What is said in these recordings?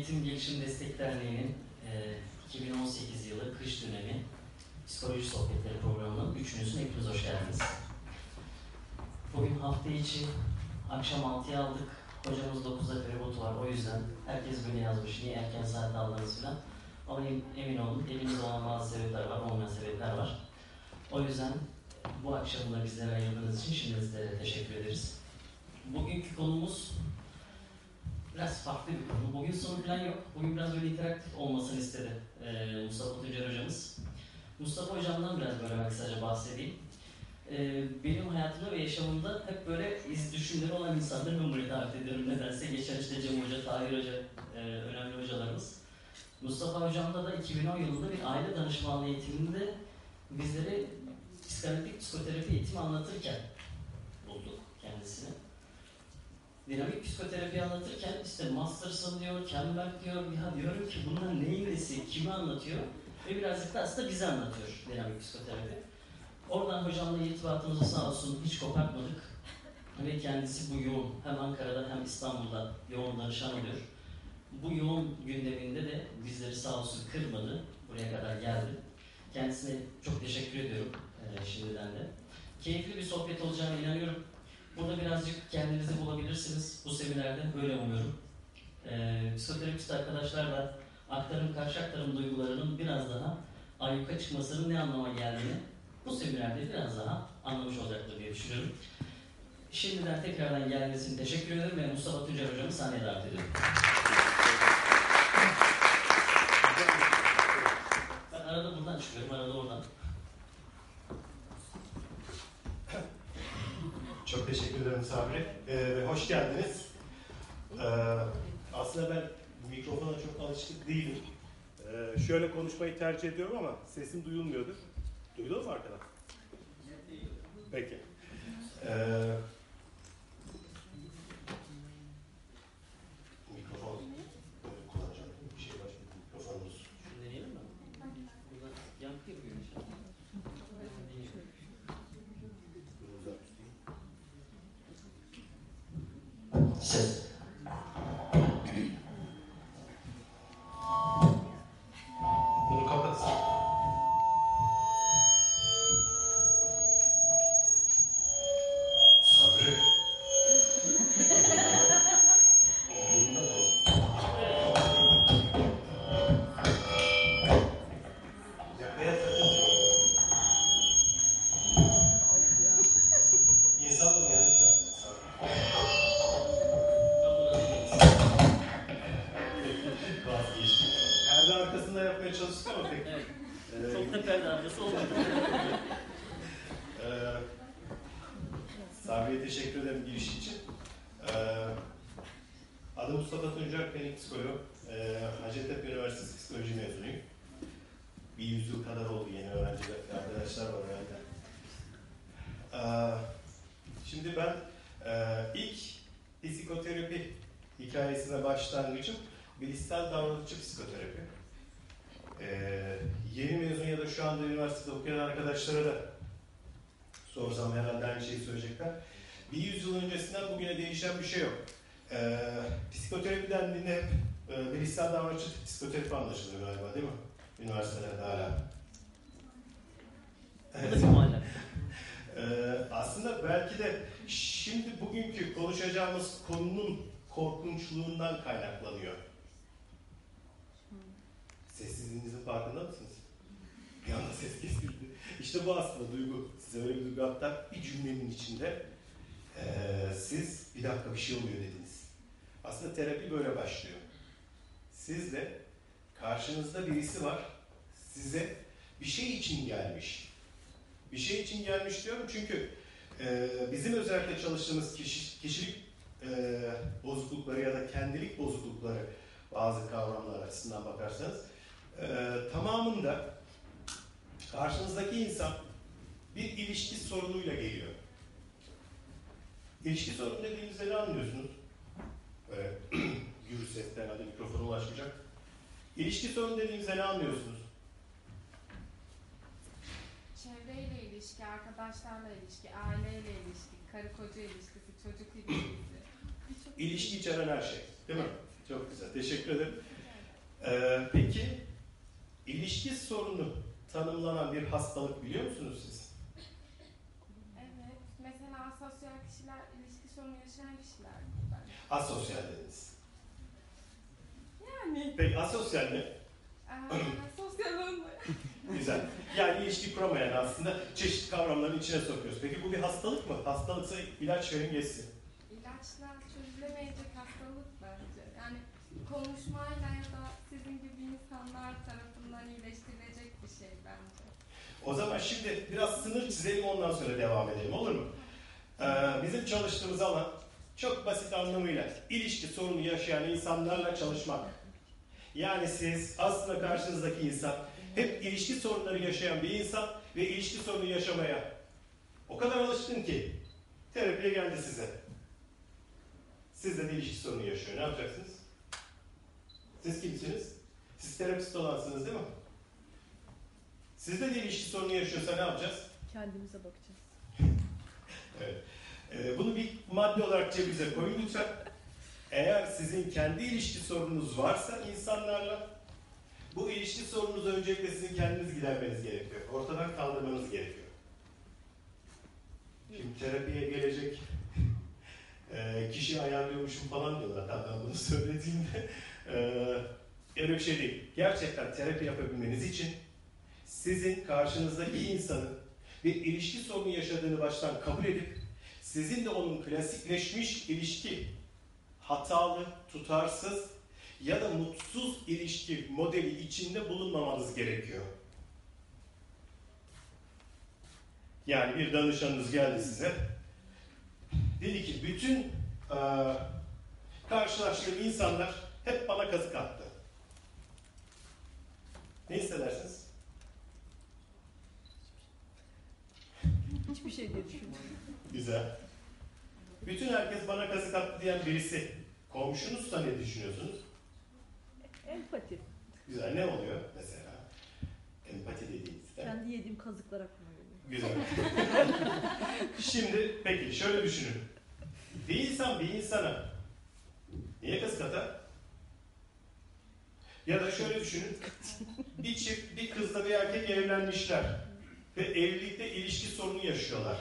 Eğitim Gelişim Destek Derneği'nin e, 2018 yılı kış dönemi Psikoloji Sohbetleri programının üçüncüsüne hepiniz hoş geldiniz. Bugün hafta içi akşam 6'ya aldık. Hocamız 9'da feribotu var. O yüzden herkes böyle yazmış. Niye erken saatte aldınız filan. Ama em- emin olun elimizde olan bazı sebepler var, olmayan sebepler var. O yüzden bu akşamı da bizlere ayırdığınız için şimdi sizlere teşekkür ederiz. Bugünkü konumuz biraz farklı bir konu. Bugün soru falan yok. Bugün biraz böyle interaktif olmasını istedi ee, Mustafa Tuncer hocamız. Mustafa hocamdan biraz böyle ben kısaca bahsedeyim. Ee, benim hayatımda ve yaşamımda hep böyle iz düşümleri olan insanları ben buraya davet ediyorum. Nedense geçen işte Cem Hoca, Tahir Hoca, e, önemli hocalarımız. Mustafa hocamda da 2010 yılında bir aile danışmanlığı eğitiminde bizlere psikanalitik psikoterapi eğitimi anlatırken bulduk kendisini. Dinamik psikoterapi anlatırken işte Masterson diyor, Campbell diyor, ya diyorum ki bunlar neyin nesi, kimi anlatıyor ve birazcık da aslında bize anlatıyor dinamik psikoterapi. Oradan hocamla irtibatımızı sağ olsun hiç kopartmadık ve kendisi bu yoğun hem Ankara'da hem İstanbul'da yoğun danışan oluyor. Bu yoğun gündeminde de bizleri sağ olsun kırmadı, buraya kadar geldi. Kendisine çok teşekkür ediyorum e, şimdiden de. Keyifli bir sohbet olacağına inanıyorum. Burada birazcık kendinizi bulabilirsiniz bu seminerde, böyle umuyorum. E, psikoterapist arkadaşlarla aktarım, karşı aktarım duygularının biraz daha ayyuka çıkmasının ne anlama geldiğini bu seminerde biraz daha anlamış olacaktır diye düşünüyorum. Şimdiden tekrardan geldiğiniz için teşekkür ederim ve Mustafa Tuncer hocamı sahneye davet ediyorum. Ben arada buradan çıkıyorum, arada oradan. Çok teşekkür ederim Sabri. Ee, hoş geldiniz. Ee, aslında ben mikrofona çok alışık değilim. Ee, şöyle konuşmayı tercih ediyorum ama sesim duyulmuyordur. Duyulur mu arkadan? Peki. Ee, mikrofon e, kullanacağım. Bir şey var. Mikrofonumuz. Şunu deneyelim mi? Buradan yankı yapıyor inşallah. Ses. Perde arkası. Ee, teşekkür ederim giriş için. Ee, adım Mustafa Tuncer, klinik psikolog. Ee, Hacettepe Üniversitesi Psikoloji mezunuyum. Bir yüzyıl kadar oldu yeni öğrenci arkadaşlar var herhalde. Ee, şimdi ben e, ilk psikoterapi hikayesine başlangıcım bilişsel davranışçı psikoterapi. Ee, yeni mezun ya da şu anda üniversitede okuyan arkadaşlara da sorsam herhalde aynı şeyi söyleyecekler. Bir yüzyıl öncesinden bugüne değişen bir şey yok. Ee, psikoterapi dendiğinde hep e, bilişsel davranışçı psikoterapi anlaşılıyor galiba değil mi? Üniversitelerde hala. Muallak. Ee, aslında belki de şimdi bugünkü konuşacağımız konunun korkunçluğundan kaynaklanıyor. Sessizliğinizin farkında mısınız? Bir anda ses kesildi. İşte bu aslında duygu. Size öyle bir duygu hatta bir cümlenin içinde ee, siz bir dakika bir şey oluyor dediniz. Aslında terapi böyle başlıyor. Siz de karşınızda birisi var. Size bir şey için gelmiş. Bir şey için gelmiş diyorum çünkü e, bizim özellikle çalıştığımız kişi, kişilik e, bozuklukları ya da kendilik bozuklukları bazı kavramlar açısından bakarsanız e, tamamında karşınızdaki insan bir ilişki sorunuyla geliyor. İlişki sorunu dediğinizde ne anlıyorsunuz? Böyle gürü sesten hadi mikrofona ulaşmayacak. İlişki sorunu dediğinizde ne anlıyorsunuz? Çevreyle ilişki, arkadaşlarla ilişki, aileyle ilişki, karı koca ilişkisi, çocuk ilişkisi. İlişki içeren her şey. Değil mi? Çok güzel. Teşekkür ederim. Ee, peki ilişki sorunu tanımlanan bir hastalık biliyor musunuz siz? Evet. Mesela asosyal kişiler, ilişki sorunu yaşayan kişiler. Asosyal dediniz. Yani. Peki asosyal ne? Ee, sosyal olmayan. Güzel. Yani ilişki kuramayan aslında çeşitli kavramların içine sokuyoruz. Peki bu bir hastalık mı? Hastalıksa ilaç verin geçsin. İlaçla çözülemeyecek hastalık bence. Yani konuşmayla ya da sizin gibi insanlar tarafından iyileştirilecek bir şey bence. O zaman şimdi biraz sınır çizelim ondan sonra devam edelim olur mu? Ee, bizim çalıştığımız alan çok basit anlamıyla ilişki sorunu yaşayan insanlarla çalışmak. Yani siz aslında karşınızdaki insan hep ilişki sorunları yaşayan bir insan ve ilişki sorunu yaşamaya o kadar alışkın ki terapiye geldi size. Sizde de ilişki sorunu yaşıyor. Ne yapacaksınız? Siz kimsiniz? Siz terapist olansınız değil mi? Sizde de ilişki sorunu yaşıyorsa ne yapacağız? Kendimize bakacağız. Evet. Ee, bunu bir madde olarak cebinize koyun lütfen. Eğer sizin kendi ilişki sorununuz varsa insanlarla bu ilişki sorununuzu öncelikle sizin kendiniz gidermeniz gerekiyor. Ortadan kaldırmanız gerekiyor. Şimdi terapiye gelecek e, kişi ayarlıyormuşum falan diyorlar tam ben bunu söylediğimde. E, öyle bir şey değil. Gerçekten terapi yapabilmeniz için sizin karşınızdaki insanın bir ilişki sorunu yaşadığını baştan kabul edip sizin de onun klasikleşmiş ilişki hatalı, tutarsız ya da mutsuz ilişki modeli içinde bulunmamanız gerekiyor. Yani bir danışanınız geldi size. Dedi ki bütün eee karşılaştığım insanlar hep bana kazık attı. Ne hissedersiniz? Hiçbir şey diye düşünmüyorum. Güzel. Bütün herkes bana kazık attı diyen birisi. Komşunuzsa ne düşünüyorsunuz? Empati. Güzel. Ne oluyor mesela? Empati dediğinizde. Kendi yediğim kazıklar aklıma geliyor. Güzel. Şimdi peki şöyle düşünün. Bir insan bir insana niye kazık atar? Ya da şöyle düşünün. Bir çift, bir kızla bir erkek evlenmişler. Ve evlilikte ilişki sorunu yaşıyorlar.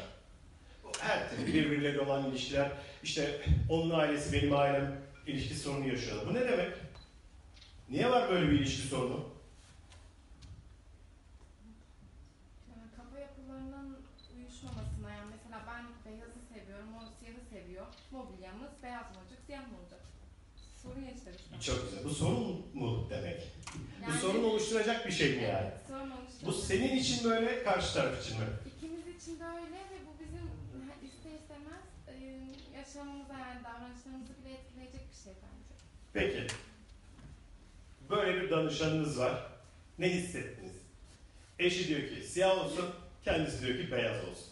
Her türlü birbirleriyle olan ilişkiler. işte onun ailesi benim ailem ilişki sorunu yaşıyorlar. Bu ne demek? Niye var böyle bir ilişki sorunu? Yani kafa yapılarının uyuşmamasına yani mesela ben beyazı seviyorum, o siyahı seviyor. Mobilyamız beyaz mı olacak, siyah mı olacak? Sorun yaşarız. Çok güzel. Bu sorun mu demek? Bu Yani- sorun oluşturacak bir şey mi yani? Bu senin için böyle, karşı taraf için mi? İkimiz için de öyle ve bu bizim ister istemez e, yaşamımıza yani davranışlarımızı bile etkileyecek bir şey bence. Peki. Böyle bir danışanınız var. Ne hissettiniz? Eşi diyor ki siyah olsun, kendisi diyor ki beyaz olsun.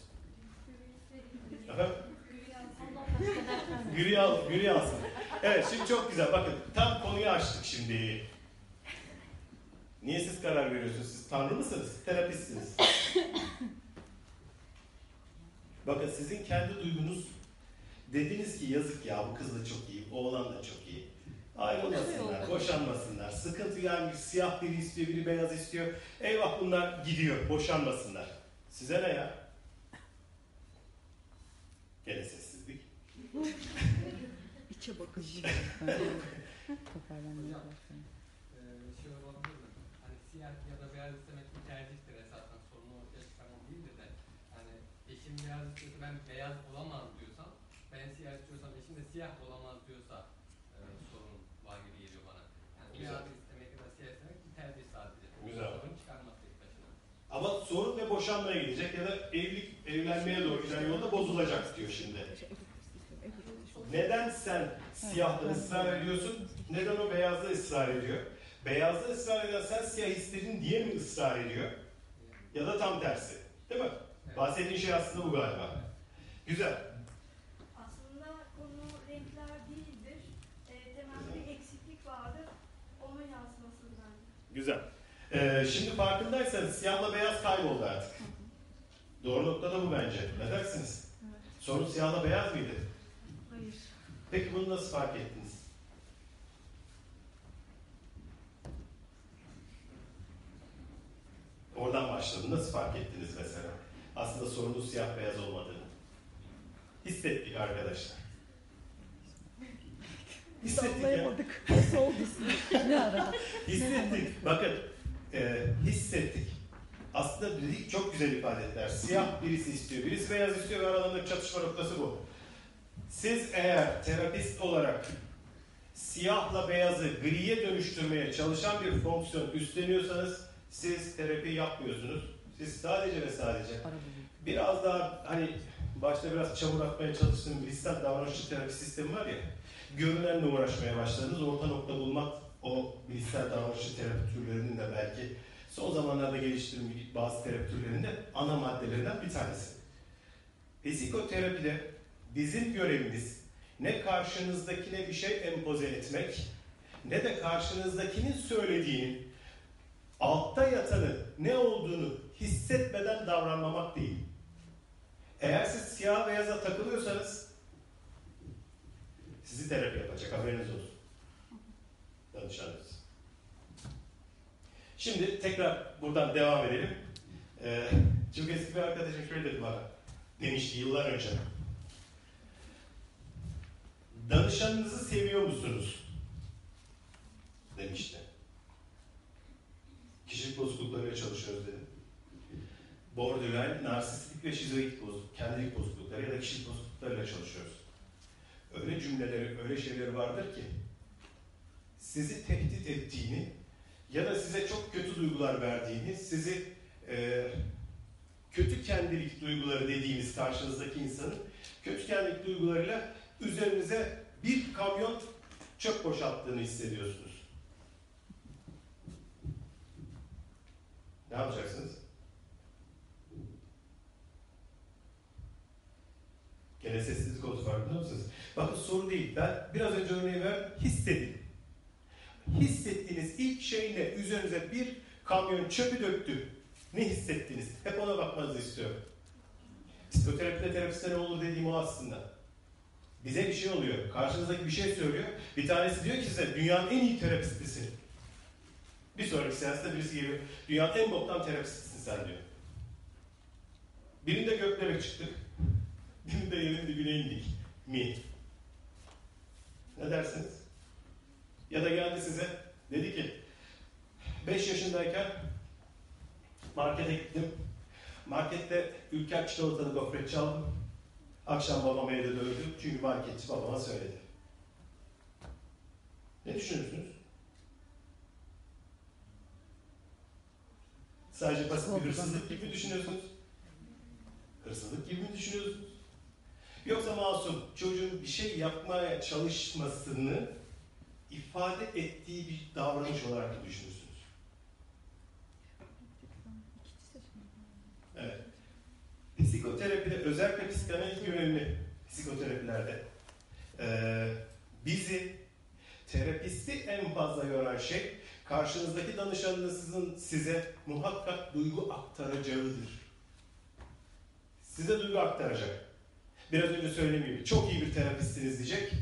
Gürü al, gürü alsın. Evet şimdi çok güzel. Bakın tam konuyu açtık şimdi. Niye siz karar veriyorsunuz? Siz tanrı mısınız? Terapistsiniz. Bakın sizin kendi duygunuz dediniz ki yazık ya bu kız da çok iyi, oğlan da çok iyi. Ayrılmasınlar, boşanmasınlar. Sıkıntı yani siyah biri istiyor, biri beyaz istiyor. Eyvah bunlar gidiyor, boşanmasınlar. Size ne ya? Gene sessizlik. İçe bakış. Hocam, eee şey olabilir siyah ya da beyaz istemek bir tercihtir esasen sorunu ortaya çıkarmak değildir de hani eşim beyaz istiyorsa ben beyaz olamaz diyorsam ben siyah istiyorsam eşim de siyah olamaz diyorsa eee, sorun var gibi geliyor bana. Yani Güzel. beyaz istemek ya da siyah istemek bir tercih sadece. Güzel. Sorun çıkarmak tek başına. Ama sorun ve boşanmaya gidecek ya da evlilik, evlenmeye doğru giden yolda bozulacak diyor şimdi. Neden sen siyahta ısrar ediyorsun? Neden o beyazda ısrar ediyor? Beyazda ısrar eden sen siyah istedin diye mi ısrar ediyor? Ya da tam tersi. Değil mi? Evet. Bahsettiğin şey aslında bu galiba. Güzel. Aslında konu renkler değildir. E, temelde bir eksiklik vardır. Onun yansıması bence. Güzel. Ee, şimdi farkındaysanız siyahla beyaz kayboldu artık. Doğru noktada bu bence. Ne dersiniz? Sorun siyahla beyaz mıydı? Hayır. Peki bunu nasıl fark ettiniz? Başladı? Nasıl fark ettiniz mesela? Aslında sorunun siyah beyaz olmadığını. Hissettik arkadaşlar. Hissettik. Nasıl oldu? Ne ara? Hissettik. Bakın e, hissettik. Aslında dedik çok güzel ifade ettiler. Siyah birisi istiyor, birisi beyaz istiyor ve aralarındaki çatışma noktası bu. Siz eğer terapist olarak siyahla beyazı griye dönüştürmeye çalışan bir fonksiyon üstleniyorsanız siz terapi yapmıyorsunuz. Siz sadece ve sadece biraz daha hani başta biraz çamur atmaya çalıştığım bilişsel davranışçı terapi sistemi var ya görünenle uğraşmaya başladınız. Orta nokta bulmak o bilişsel davranışçı terapi türlerinin de belki son zamanlarda geliştirilmiş bazı terapi türlerinin de ana maddelerinden bir tanesi. Psikoterapide bizim görevimiz ne karşınızdakine bir şey empoze etmek ne de karşınızdakinin söylediğinin altta yatanı ne olduğunu hissetmeden davranmamak değil. Eğer siz siyah beyaza takılıyorsanız sizi terapi yapacak haberiniz olsun. Danışanınız. Şimdi tekrar buradan devam edelim. Ee, çok eski bir arkadaşım şöyle dedi bana. Demişti yıllar önce. Danışanınızı seviyor musunuz? Demişti. Kişilik bozukluklarıyla çalışıyoruz dedi. Borderline, narsistik ve şizoid bozukluk, kendilik bozuklukları ya da kişilik bozukluklarıyla çalışıyoruz. Öyle cümleleri, öyle şeyleri vardır ki sizi tehdit ettiğini ya da size çok kötü duygular verdiğini, sizi e, kötü kendilik duyguları dediğimiz karşınızdaki insanın kötü kendilik duygularıyla üzerinize bir kamyon çöp boşalttığını hissediyorsunuz. Ne yapacaksınız? Gene sessizlik oldu farkında mısınız? Bakın soru değil. Ben biraz önce örneği ver, hissedin. Hissettiğiniz ilk şey ne? Üzerinize bir kamyon çöpü döktü. Ne hissettiniz? Hep ona bakmanızı istiyorum. Psikoterapide terapiste ne olur dediğim o aslında. Bize bir şey oluyor. Karşınızdaki bir şey söylüyor. Bir tanesi diyor ki size dünyanın en iyi terapistisin. Bir sonraki seansta birisi geliyor. Dünyanın en boktan terapistisin sen diyor. Birinde göklere çıktık. Birinde yerin dibine indik. Mi? Ne dersiniz? Ya da geldi size dedi ki 5 yaşındayken markete gittim. Markette ülker çikolatalı gofret çaldım. Akşam babam evde dövdü. Çünkü marketçi babama söyledi. Ne düşünürsünüz? Sadece basit bir hırsızlık gibi mi düşünüyorsunuz? Hırsızlık gibi mi düşünüyorsunuz? Yoksa masum çocuğun bir şey yapmaya çalışmasını ifade ettiği bir davranış olarak mı düşünürsünüz? Evet. Psikoterapide, özellikle psikanaliz yönelimli psikoterapilerde eee, bizi, terapisti en fazla yoran şey karşınızdaki danışanınızın size muhakkak duygu aktaracağıdır. Size duygu aktaracak. Biraz önce gibi çok iyi bir terapistsiniz diyecek.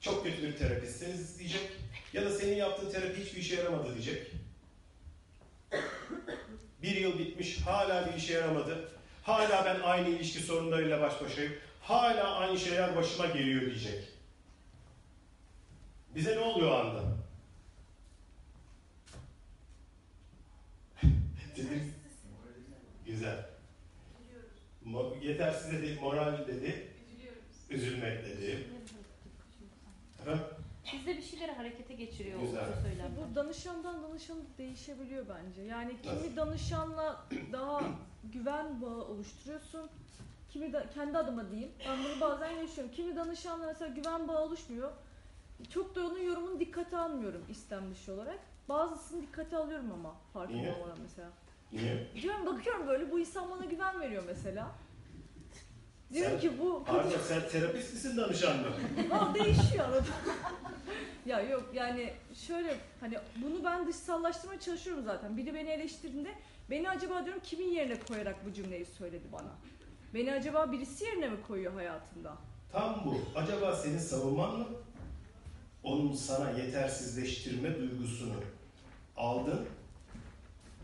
Çok kötü bir terapistsiniz diyecek. Ya da senin yaptığın terapi hiçbir işe yaramadı diyecek. Bir yıl bitmiş, hala bir işe yaramadı. Hala ben aynı ilişki sorunlarıyla baş başayım. Hala aynı şeyler başıma geliyor diyecek. Bize ne oluyor anda? Dedim, Güzel. Mo- yetersiz dedi, moral dedi, üzülmek dedi. Efendim? Bizde bir şeyleri harekete geçiriyor Güzel. o söylemler. Bu danışandan danışana değişebiliyor bence. Yani kimi Nasıl? danışanla daha güven bağı oluşturuyorsun. Kimi de, kendi adıma diyeyim. Ben bunu bazen yaşıyorum. Kimi danışanla mesela güven bağı oluşmuyor. Çok da onun yorumunu dikkate almıyorum istem dışı olarak. Bazısını dikkate alıyorum ama farkında olmadan mesela. Niye? Diyorum bakıyorum böyle bu insan bana güven veriyor mesela. Diyorum Sen- ki bu Arda sen terapist misin danışan mı? Aa, değişiyor arada. ya yok yani şöyle hani bunu ben dışsallaştırmaya çalışıyorum zaten. Biri beni eleştirdiğinde beni acaba diyorum kimin yerine koyarak bu cümleyi söyledi bana? Beni acaba birisi yerine mi koyuyor hayatında? Tam bu. Acaba senin savunman mı? Onun sana yetersizleştirme duygusunu aldın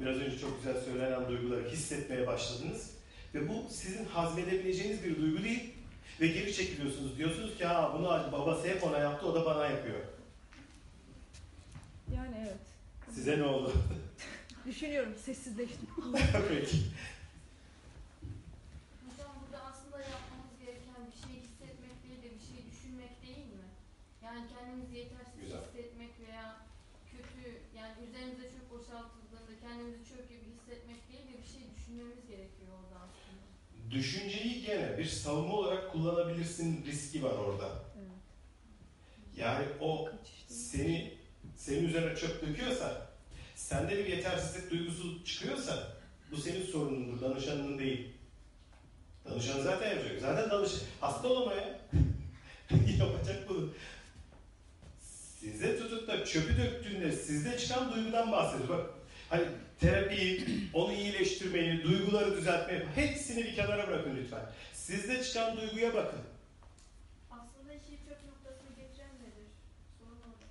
Biraz önce çok güzel söylenen duyguları hissetmeye başladınız. Ve bu sizin hazmedebileceğiniz bir duygu değil. Ve geri çekiliyorsunuz. Diyorsunuz ki ha bunu babası hep ona yaptı, o da bana yapıyor. Yani evet. Size ne oldu? Düşünüyorum, sessizleştim. Peki. Hocam burada aslında yapmamız gereken bir şey hissetmek değil de bir şey düşünmek değil mi? Yani kendimizi yetersiz Güzel. hissetmek veya kötü yani üzerimize çöp boşaltıldığında kendimizi çöp gibi hissetmek değil de bir şey düşünmemiz gerekiyor orada aslında. Düşünceyi gene bir savunma olarak kullanabilirsin riski var orada. Evet. Yani o seni senin üzerine çöp döküyorsa, sende bir yetersizlik duygusu çıkıyorsa bu senin sorunundur, danışanının değil. Danışan zaten yapacak. Zaten danışan hasta olamaya yapacak bunu. Size tutup da çöpü döktüğünde sizde çıkan duygudan bahsediyor. Bak hani terapiyi, onu iyileştirmeyi, duyguları düzeltmeyi hepsini bir kenara bırakın lütfen. Sizde çıkan duyguya bakın. Aslında işi çöp noktasına getiren nedir? Sorun orada.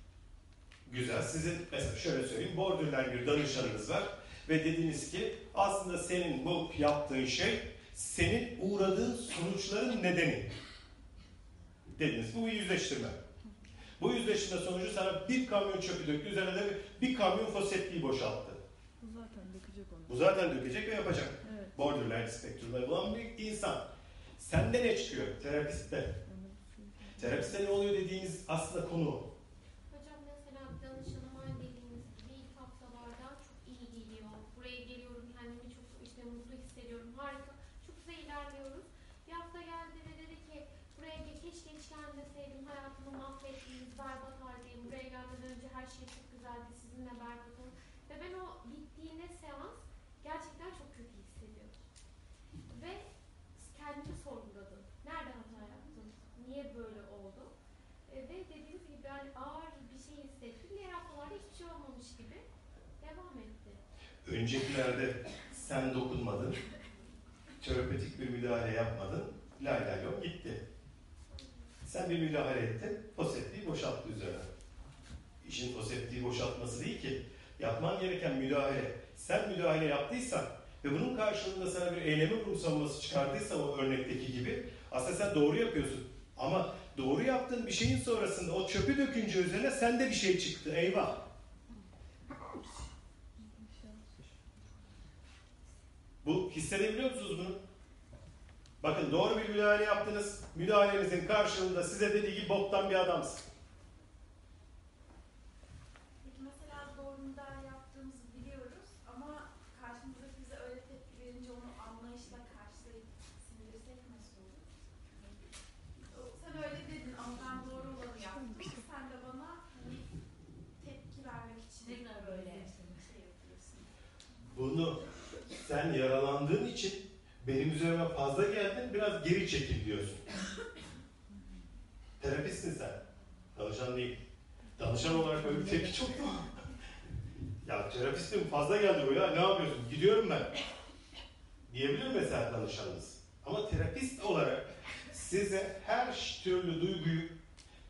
Güzel. Sizin mesela şöyle söyleyeyim. Borderline bir danışanınız var ve dediniz ki aslında senin bu yaptığın şey senin uğradığın sonuçların nedeni. Dediniz. Bu bir yüzleştirme. Bu yüzleştirme sonucu sana bir kamyon çöpü döktü. Üzerine de bir kamyon foseptiği boşalttı. Bu zaten dökecek onu. Bu zaten dökecek ve yapacak. Evet. Borderline spektrumda bulan bir insan. Sende ne çıkıyor? Terapistte. onu Terapiste ne oluyor dediğiniz aslında konu o. Hocam mesela danışanıma dediğiniz gibi ilk haftalarda çok iyi geliyor. Buraya geliyorum kendimi çok işte mutlu hissediyorum. Harika. Çok güzel ilerliyoruz. Bir hafta geldi ve dedi ki buraya ge- keşke hiç gelmeseydim. Hayatımı mahvettiniz. Berbat haldeyim. Buraya gelmeden önce her şey çok güzeldi. Sizinle berbatım. Ve ben o bittiğinde seans gerçekten çok kötü hissediyordum. Ve kendimi sorguladım. Nerede hata yaptım? Niye böyle oldu? E, ve dediğiniz gibi yani ağır bir şey hissettim. Diğer haftalarda hiçbir şey olmamış gibi devam etti. Öncekilerde sen dokunmadın, terapötik bir müdahale yapmadın, lay lay lom gitti. Sen bir müdahale ettin, foseptiği boşalttı üzerine. İşin foseptiği boşaltması değil ki, yapman gereken müdahale. Sen müdahale yaptıysan ve bunun karşılığında sana bir eyleme vurum savunması çıkardıysa o örnekteki gibi, aslında sen doğru yapıyorsun. Ama doğru yaptığın bir şeyin sonrasında o çöpü dökünce üzerine sende bir şey çıktı, eyvah. Bu hissedebiliyor musunuz bunu? Bakın doğru bir müdahale yaptınız. Müdahalenizin karşılığında size dediği gibi boktan bir adamsın. Peki mesela doğru müdahale yaptığımızı biliyoruz ama karşımızdaki bize öyle tepki verince onu anlayışla karşılayıp sindirsek nasıl olur? Sen öyle dedin ama ben doğru olanı yaptım. Sen de bana hani tepki vermek için böyle şey yapıyorsun. Bunu sen yaralandığın için benim üzerime fazla geldin biraz geri çekil diyorsun. Terapistsin sen. Danışan değil. Danışan olarak öyle bir tepki çok doğal. ya terapistim fazla geldi bu ya ne yapıyorsun? Gidiyorum ben. Diyebilir mesela danışanınız. Ama terapist olarak size her türlü duyguyu,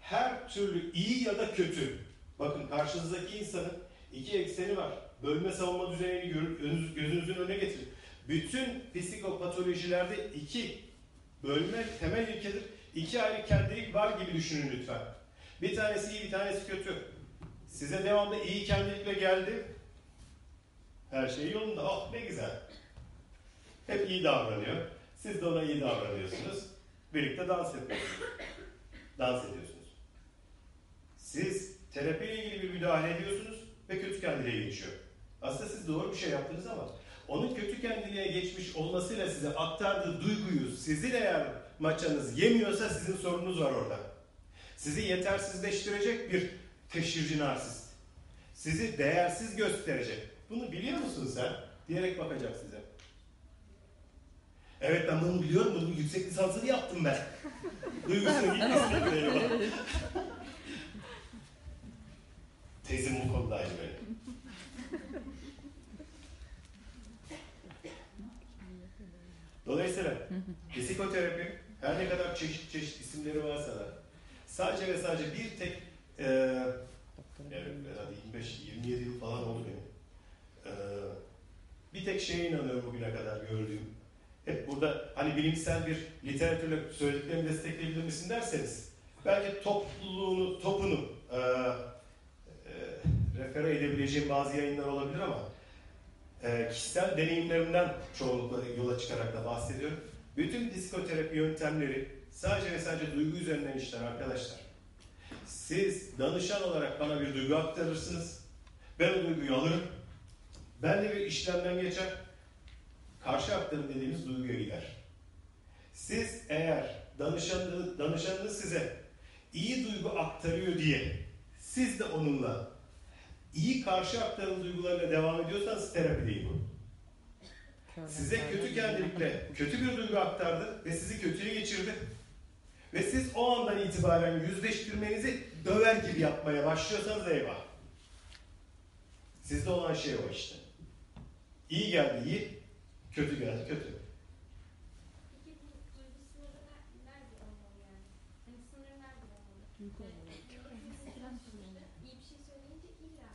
her türlü iyi ya da kötü, bakın karşınızdaki insanın iki ekseni var. Bölme savunma düzenini gör- önünüz- gözünüzün önüne getirin. Bütün psikopatolojilerde iki bölme temel ilkedir. İki ayrı kendilik var gibi düşünün lütfen. Bir tanesi iyi, bir tanesi kötü. Size devamlı iyi kendilikle geldi. Her şey yolunda. Oh ne güzel. Hep iyi davranıyor. Siz de ona iyi davranıyorsunuz. Birlikte dans yapıyorsunuz. Dans ediyorsunuz. Siz terapiyle ilgili bir müdahale ediyorsunuz ve kötü kendiliğe geçiyor. Aslında siz doğru bir şey yaptınız ama onun kötü kendiliğe geçmiş olmasıyla size aktardığı duyguyu sizin eğer maçanız yemiyorsa sizin sorununuz var orada. Sizi yetersizleştirecek bir teşhirci narsist. Sizi değersiz gösterecek. Bunu biliyor musun sen? Diyerek bakacak size. Evet ben bunu biliyorum. Bunu yüksek lisansını yaptım ben. Duygusuna gitmesin. Tezim bu konudaydı benim. Dolayısıyla psikoterapi her ne kadar çeşit çeşit isimleri varsa da sadece ve sadece bir tek e, herhalde 25-27 yıl falan oldu benim. E, bir tek şeye inanıyorum bugüne kadar gördüğüm. Hep burada hani bilimsel bir literatürle söylediklerimi destekleyebilir misin derseniz belki topluluğunu, topunu e, e, refere edebileceğim bazı yayınlar olabilir ama e, kişisel deneyimlerimden çoğunlukla yola çıkarak da bahsediyorum. Bütün psikoterapi yöntemleri sadece ve sadece duygu üzerinden işler arkadaşlar. Siz danışan olarak bana bir duygu aktarırsınız. Ben o duyguyu alırım. Ben de bir işlemden geçer. Karşı aktarım dediğimiz duyguya gider. Siz eğer danışanınız, danışanınız size iyi duygu aktarıyor diye siz de onunla iyi karşı aktarım duygularıyla devam ediyorsanız terapi değil bu. Size kötü kendilikle kötü bir duygu aktardı ve sizi kötüye geçirdi. Ve siz o andan itibaren yüzleştirmenizi döver gibi yapmaya başlıyorsanız eyvah. Sizde olan şey o işte. İyi geldi iyi, kötü geldi kötü. Peki bu duygu sınırı ner- nerede olmalı yani? Hani sınırı nerede olmalı? iyi bir şey söyleyince illa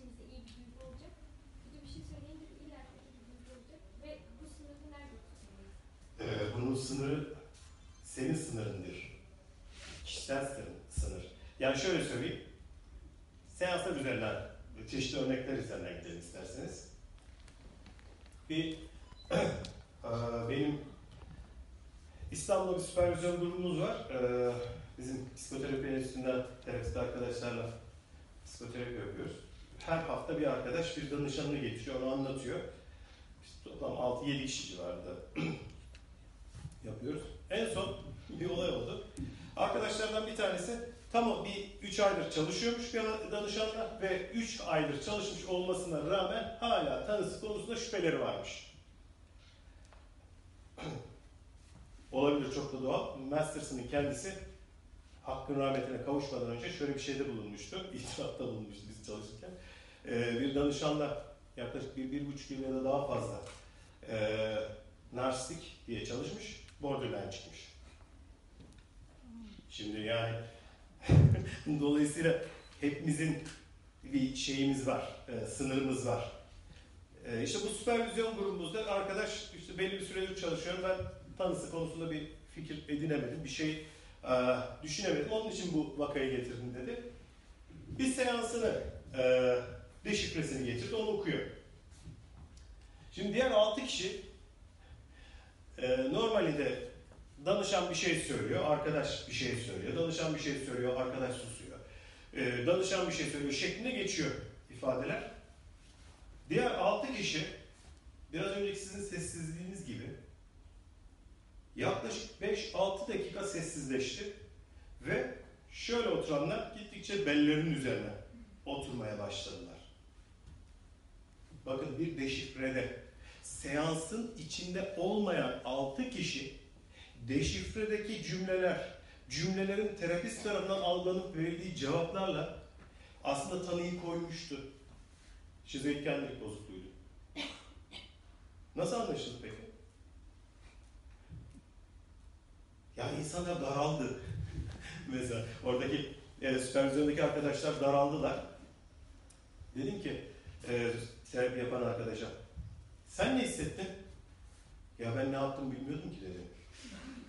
içimizde iyi bir duygu olacak. Kötü bir şey söyleyince illa kötü bir duygu olacak. Ve bu sınırı nerede tutmalıyız? Ee, bunun sınırı senin sınırındır. Kişisel sınır. Yani şöyle söyleyeyim. Seanslar üzerinden, çeşitli örnekler üzerinden gidelim isterseniz. Bir benim İstanbul'da bir süpervizyon grubumuz var. Bizim psikoterapi enstitüsünden terapist arkadaşlarla psikoterapi yapıyoruz. Her hafta bir arkadaş bir danışanını getiriyor, onu anlatıyor. İşte toplam 6-7 kişi civarında yapıyoruz. En son bir olay oldu. Arkadaşlardan bir tanesi tam o bir 3 aydır çalışıyormuş bir danışanla ve 3 aydır çalışmış olmasına rağmen hala tanısı konusunda şüpheleri varmış. Olabilir çok da doğal. Masters'ın kendisi hakkın rahmetine kavuşmadan önce şöyle bir şeyde bulunmuştu. İtirafta bulunmuştu biz çalışırken. Ee, bir danışanla yaklaşık bir, bir buçuk yıl ya da daha fazla e, narsistik diye çalışmış. Borderline çıkmış. Şimdi yani dolayısıyla hepimizin bir şeyimiz var, e, sınırımız var. E, işte bu süpervizyon grubumuzda arkadaş işte belli bir süredir çalışıyorum. Ben tanısı konusunda bir fikir edinemedim, bir şey e, düşünemedim. Onun için bu vakayı getirdim dedi. Bir seansını e, deşifresini getirdi, onu okuyor. Şimdi diğer altı kişi e, normalde danışan bir şey söylüyor, arkadaş bir şey söylüyor. Danışan bir şey söylüyor, arkadaş susuyor. E, danışan bir şey söylüyor şeklinde geçiyor ifadeler. Diğer altı kişi biraz önceki sizin sessizliğiniz gibi yaklaşık 5-6 dakika sessizleşti ve şöyle oturanlar gittikçe bellerinin üzerine oturmaya başladılar. Bakın bir deşifrede seansın içinde olmayan 6 kişi deşifredeki cümleler, cümlelerin terapist tarafından algılanıp verildiği cevaplarla aslında tanıyı koymuştu. Şizofrenlik bozukluğuydu. Nasıl anlaşıldı peki? Ya insanlar daraldı. Mesela oradaki e, süpervizyondaki arkadaşlar daraldılar. Dedim ki e, terapi yapan arkadaşa sen ne hissettin? Ya ben ne yaptım bilmiyordum ki dedim.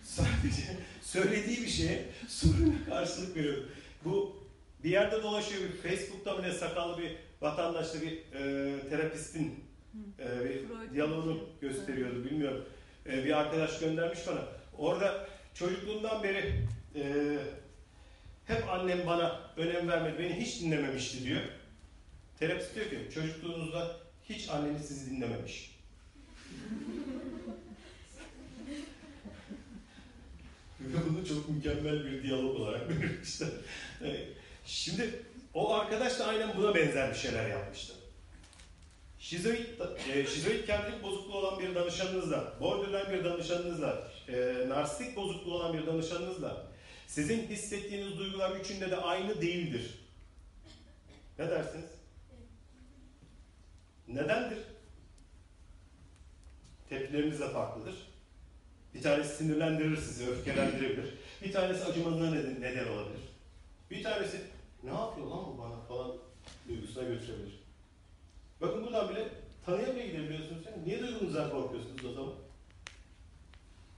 Sadece söylediği bir şeye soruna karşılık veriyorum. Bu bir yerde dolaşıyor bir Facebook'ta mı ne sakallı bir vatandaşla bir e, terapistin e, bir Freud. diyaloğunu gösteriyordu bilmiyorum. E, bir arkadaş göndermiş bana. Orada çocukluğumdan beri e, hep annem bana önem vermedi, beni hiç dinlememişti diyor. Terapist diyor ki çocukluğunuzda hiç anneniz sizi dinlememiş. Ve bunu çok mükemmel bir diyalog olarak. Evet. Şimdi o arkadaş da aynen buna benzer bir şeyler yapmıştı. Şizoid, e, şizoid kendilik bozukluğu olan bir danışanınızla, borderline bir danışanınızla, e, narsistik bozukluğu olan bir danışanınızla sizin hissettiğiniz duygular üçünde de aynı değildir. Ne dersiniz? Nedendir? Tepkileriniz de farklıdır. Bir tanesi sinirlendirir sizi, öfkelendirebilir. Bir tanesi acımanına neden, neden olabilir. Bir tanesi ne yapıyor lan bu bana falan duygusuna götürebilir. Bakın buradan bile tanıyamaya gidebiliyorsunuz ya. Niye duygunuzdan korkuyorsunuz o zaman?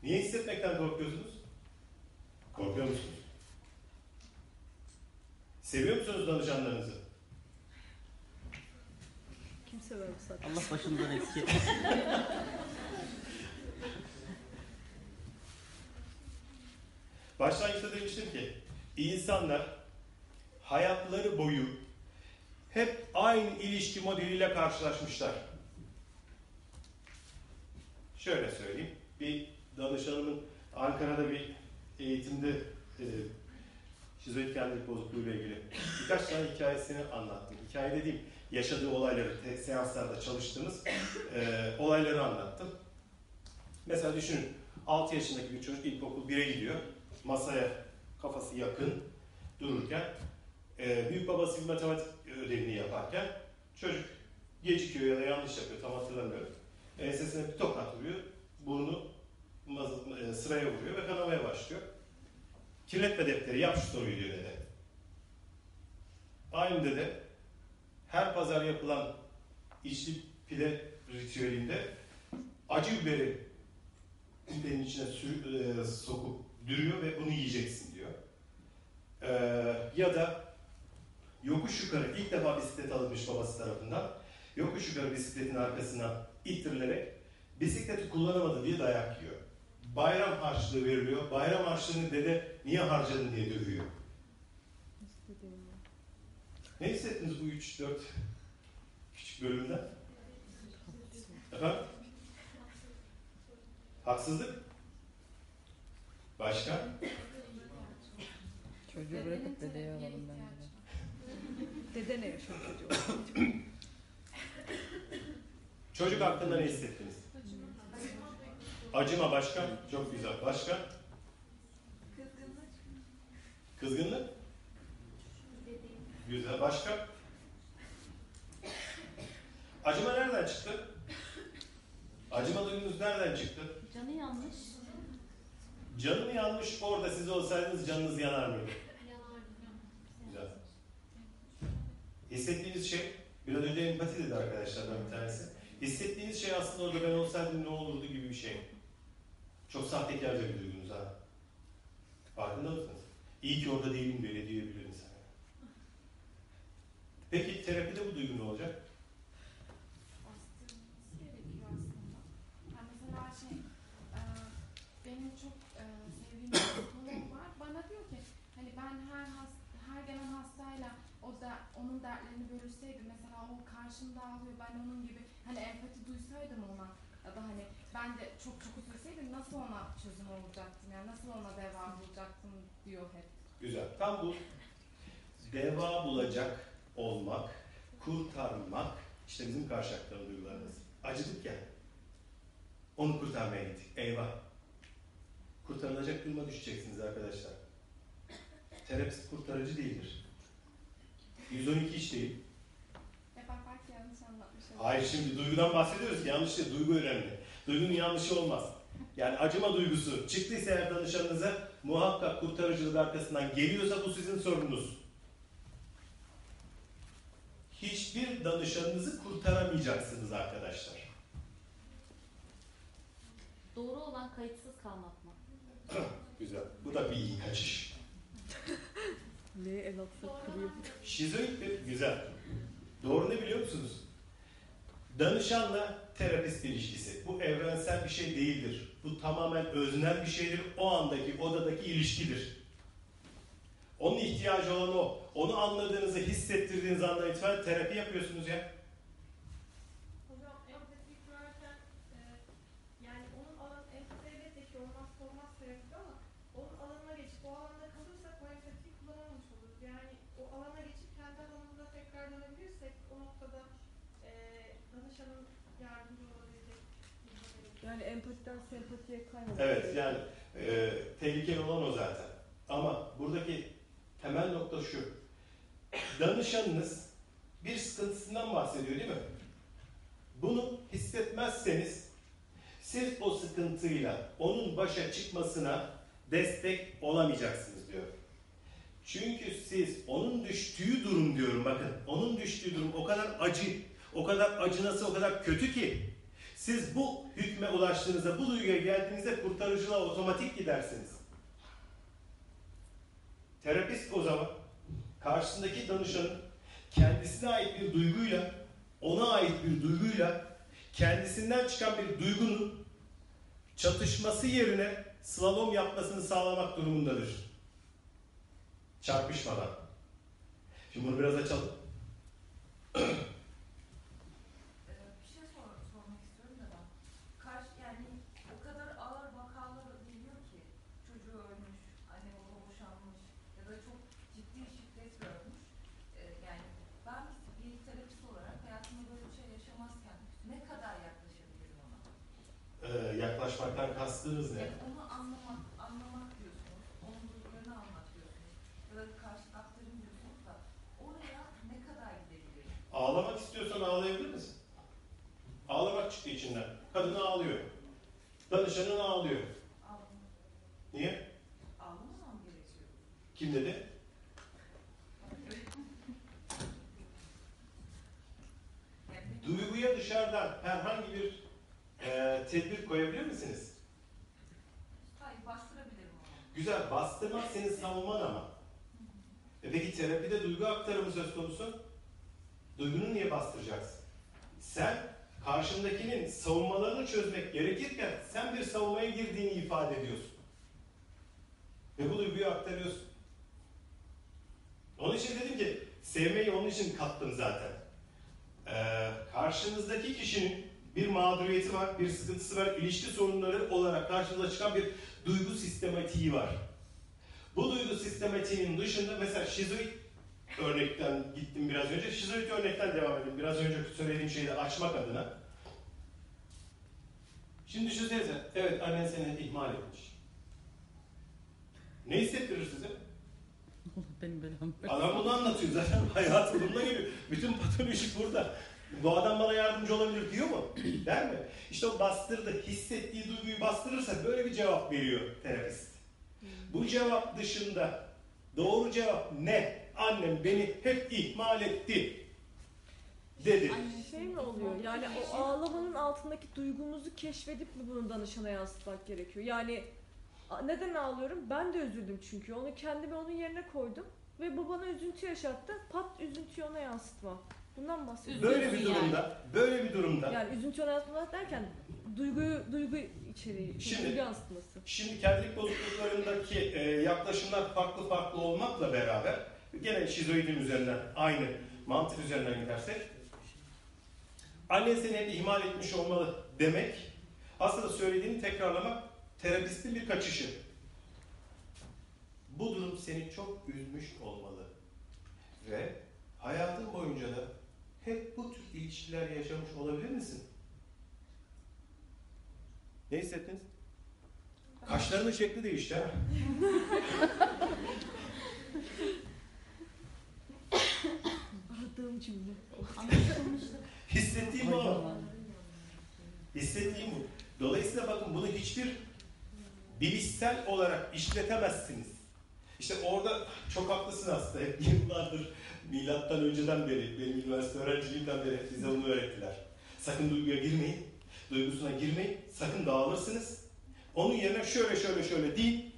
Niye hissetmekten korkuyorsunuz? Korkuyor musunuz? Seviyor musunuz danışanlarınızı? Kimse ver bu saatte. Allah başımızdan eksik etmesin. Başlangıçta demiştim ki insanlar hayatları boyu hep aynı ilişki modeliyle karşılaşmışlar. Şöyle söyleyeyim. Bir danışanımın Ankara'da bir eğitimde e, şizoid kendilik bozukluğuyla ilgili birkaç tane hikayesini anlattım. Hikaye dediğim yaşadığı olayları, te- seanslarda çalıştığımız e, olayları anlattım. Mesela düşünün 6 yaşındaki bir çocuk ilkokul 1'e gidiyor. Masaya kafası yakın dururken e, büyük babası bir matematik ödevini yaparken çocuk gecikiyor ya da yanlış yapıyor tam hatırlamıyorum. Ensesine bir tokat vuruyor. Burnu e, sıraya vuruyor ve kanamaya başlıyor. Kirletme defteri yap şu soruyu diyor dede. Aynı dede her pazar yapılan içli pide ritüelinde acı biberi pidenin içine sürü, e, sokup dürüyor ve bunu yiyeceksin diyor. Ee, ya da yokuş yukarı ilk defa bisiklet alınmış babası tarafından yokuş yukarı bisikletin arkasına ittirilerek bisikleti kullanamadı diye dayak yiyor. Bayram harçlığı veriliyor. Bayram harçlığını dede niye harcadın diye dövüyor. Ne hissettiniz bu 3-4 küçük bölümden? Efendim? Haksızlık? Başka? Çocuğu bırakıp dedeye alalım var. de. Dede ne yaşıyor çocuğu? Çocuk hakkında ne hissettiniz? Acıma başka? Çok güzel. Başka? Kızgınlık? Güzel. Başka? Acıma nereden çıktı? Acıma duygunuz nereden çıktı? Canı yanlış. Canım yanmış orada siz olsaydınız canınız yanar mıydı? Yanardı. Güzel. Hissettiğiniz şey, biraz önce empati dedi arkadaşlardan bir tanesi. Hissettiğiniz şey aslında orada ben olsaydım ne olurdu gibi bir şey. Çok sahtekarca bir duygunuz ha. Farkında mısınız? İyi ki orada değilim böyle diyebilir insan. Peki terapide bu duygu ne olacak? bastırılması gerekiyor aslında. Yani mesela şey, e, benim çok e, sevdiğim bir psikolog var. Bana diyor ki, hani ben her has, her gelen hastayla o da onun dertlerini bölüşseydim, mesela o karşımda ağlıyor, ben onun gibi hani empati duysaydım ona ya da hani ben de çok çok üzülseydim nasıl ona çözüm olacaktım yani nasıl ona deva bulacaktım diyor hep. Güzel. Tam bu deva bulacak olmak, kurtarmak, işte bizim karşı duygularımız. Acıdık ya. Onu kurtarmaya gittik. Eyvah. Kurtarılacak duruma düşeceksiniz arkadaşlar. Terapist kurtarıcı değildir. 112 iş değil. Ya bak belki yanlış anlatmış olabilirim. Hayır şimdi duygudan bahsediyoruz ki yanlış değil. Duygu önemli. Duygunun yanlışı olmaz. Yani acıma duygusu çıktıysa eğer danışanınıza muhakkak kurtarıcılık arkasından geliyorsa bu sizin sorununuz. Hiçbir danışanınızı kurtaramayacaksınız arkadaşlar. Doğru olan kayıtsız kalmak mı? Güzel. Bu da bir iyi kaçış. Neye el atsak kırıyor. Şizoid bir güzel. Doğru ne biliyor musunuz? Danışanla terapist ilişkisi. Bu evrensel bir şey değildir. Bu tamamen öznel bir şeydir. O andaki, odadaki ilişkidir. Onun ihtiyacı olan o. Onu anladığınızı hissettirdiğiniz andan itibaren terapi yapıyorsunuz ya. Hocam empati kurarken e, yani onun alan empati elbette ki olmazsa olmaz terapi ama onun alanına geçip o alanda kalırsak o empatiyi kullanamamış oluruz. Yani o alana geçip kendi alanımıza tekrar dönebilirsek o noktada e, danışanın yardımcı olabilecek. Yani empatiden sempatiye kaymamak. Evet yani e, tehlikeli olan o zaten. Ama buradaki temel nokta şu. Danışanınız bir sıkıntısından bahsediyor değil mi? Bunu hissetmezseniz siz o sıkıntıyla onun başa çıkmasına destek olamayacaksınız diyor. Çünkü siz onun düştüğü durum diyorum bakın. Onun düştüğü durum o kadar acı, o kadar acınası, o kadar kötü ki siz bu hükme ulaştığınızda, bu duyguya geldiğinizde kurtarıcılığa otomatik gidersiniz. Terapist o zaman karşısındaki danışanın kendisine ait bir duyguyla, ona ait bir duyguyla kendisinden çıkan bir duygunun çatışması yerine slalom yapmasını sağlamak durumundadır. Çarpışmadan. Şimdi bunu biraz açalım. Ee, bir şey sor, sormak istiyorum da ben. Karşı, yani o kadar ağır vakalar geliyor ki çocuğu ölmüş, anne baba boşanmış ya da çok ciddi şiddet görmüş. Ee, yani ben bir terapist olarak hayatımda böyle bir şey yaşamazken ne kadar yaklaşabilirim ona? Ee, yaklaşmaktan kastınız ne? Yani onu anlamak, anlamak diyorsunuz, onun duygularını anlat diyorsunuz ya da karşı aktarım diyorsunuz da oraya ne kadar gidebilirim? Ağlamak istiyorsan ağlayabilir misin? Ağlamak çıktı içinden. Kadın ağlıyor. Danışanın ağlıyor. Ağlam- Niye? Ağlamamam gerekiyor. Kim dedi? Duyguya dışarıdan herhangi bir e, tedbir koyabilir misiniz? Güzel, bastırmak senin savunman ama. E peki terapide duygu aktarımı söz konusu. Duygunu niye bastıracaksın? Sen karşındakinin savunmalarını çözmek gerekirken sen bir savunmaya girdiğini ifade ediyorsun. Ve bu duyguyu aktarıyorsun. Onun için dedim ki sevmeyi onun için kattım zaten. Ee, karşınızdaki kişinin bir mağduriyeti var, bir sıkıntısı var, ilişki sorunları olarak karşınıza çıkan bir duygu sistematiği var. Bu duygu sistematiğinin dışında mesela şizoid örnekten gittim biraz önce. Şizoid örnekten devam edeyim. Biraz önce söylediğim şeyi de açmak adına. Şimdi düşünsenize. Evet annen seni ihmal etmiş. Ne hissettirir size? Benim belam. Adam bunu anlatıyor zaten. Hayatı bununla geliyor. Bütün patolojik burada. Bu adam bana yardımcı olabilir diyor mu? Der mi? İşte o bastırdı, hissettiği duyguyu bastırırsa böyle bir cevap veriyor terapist. Bu cevap dışında doğru cevap ne? Annem beni hep ihmal etti. Dedi. Şey mi oluyor? Yani o ağlamanın altındaki duygumuzu keşfedip mi bunu danışana yansıtmak gerekiyor? Yani neden ağlıyorum? Ben de üzüldüm çünkü. Onu kendimi onun yerine koydum ve bu bana üzüntü yaşattı. Pat üzüntüyü ona yansıtma. Bundan bahsediyorum. Böyle bir durumda, böyle bir durumda Yani üzüntü ona yansıtma derken duyguyu duygu içeriği, Şimdi- duygu yansıtması. Şimdi kendilik bozukluklarındaki e, yaklaşımlar farklı farklı olmakla beraber gene şizoidin üzerinden aynı mantık üzerinden gidersek annen seni hep ihmal etmiş olmalı demek aslında söylediğini tekrarlamak terapistin bir kaçışı. Bu durum seni çok üzmüş olmalı ve hayatın boyunca da hep bu tür ilişkiler yaşamış olabilir misin? Ne hissettiniz? Kaşlarının şekli değişti ha. Aradığım cümle. Hissettiğim o. Hissettiğim bu. Dolayısıyla bakın bunu hiçbir bilişsel olarak işletemezsiniz. İşte orada çok haklısın aslında. Hep yıllardır milattan önceden beri, benim üniversite öğrenciliğimden beri bize bunu öğrettiler. Sakın duyguya girmeyin, duygusuna girmeyin, sakın dağılırsınız. Onun yerine şöyle şöyle şöyle deyin.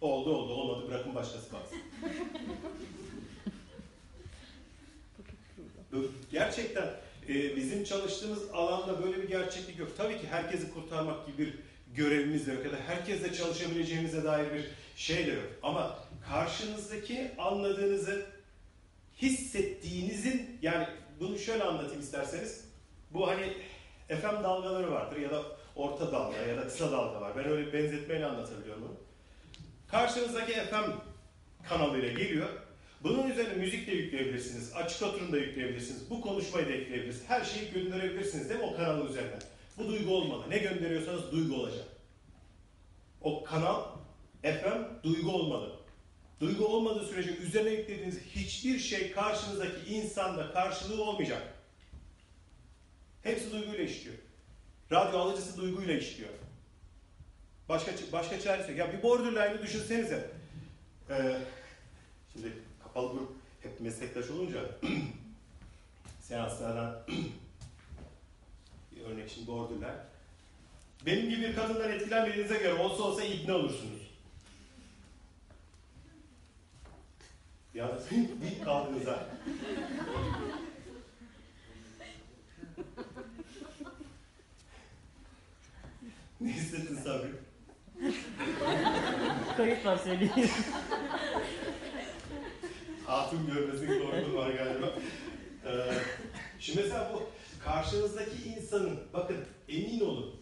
Oldu oldu olmadı bırakın başkası baksın. Gerçekten e, bizim çalıştığımız alanda böyle bir gerçeklik yok. Tabii ki herkesi kurtarmak gibi bir görevimiz de yok ya da herkesle çalışabileceğimize dair bir şey de yok. Ama karşınızdaki anladığınızı hissettiğinizin yani bunu şöyle anlatayım isterseniz. Bu hani FM dalgaları vardır ya da orta dalga ya da kısa dalga var. Ben öyle benzetmeyle anlatabiliyorum bunu. Karşınızdaki FM kanalıyla geliyor. Bunun üzerine müzik de yükleyebilirsiniz. Açık oturum da yükleyebilirsiniz. Bu konuşmayı da ekleyebilirsiniz. Her şeyi gönderebilirsiniz değil mi o kanalın üzerinden? Bu duygu olmalı. Ne gönderiyorsanız duygu olacak. O kanal FM duygu olmalı. Duygu olmadığı sürece üzerine yüklediğiniz hiçbir şey karşınızdaki insanda karşılığı olmayacak. Hepsi duyguyla işliyor. Radyo alıcısı duyguyla işliyor. Başka başka çaresi yok. Ya bir borderline'ı düşünsenize. Ee, şimdi kapalı grup hep meslektaş olunca seanslardan örnek için bordüler. Benim gibi bir kadından etkilenmediğinize göre olsa olsa ikna olursunuz. Yalnız bir kaldınız ha. ne hissettin Sabri? Kayıt var söyleyeyim. Hatun görmesinin korku var galiba. Ee, şimdi mesela bu karşınızdaki insanın, bakın emin olun,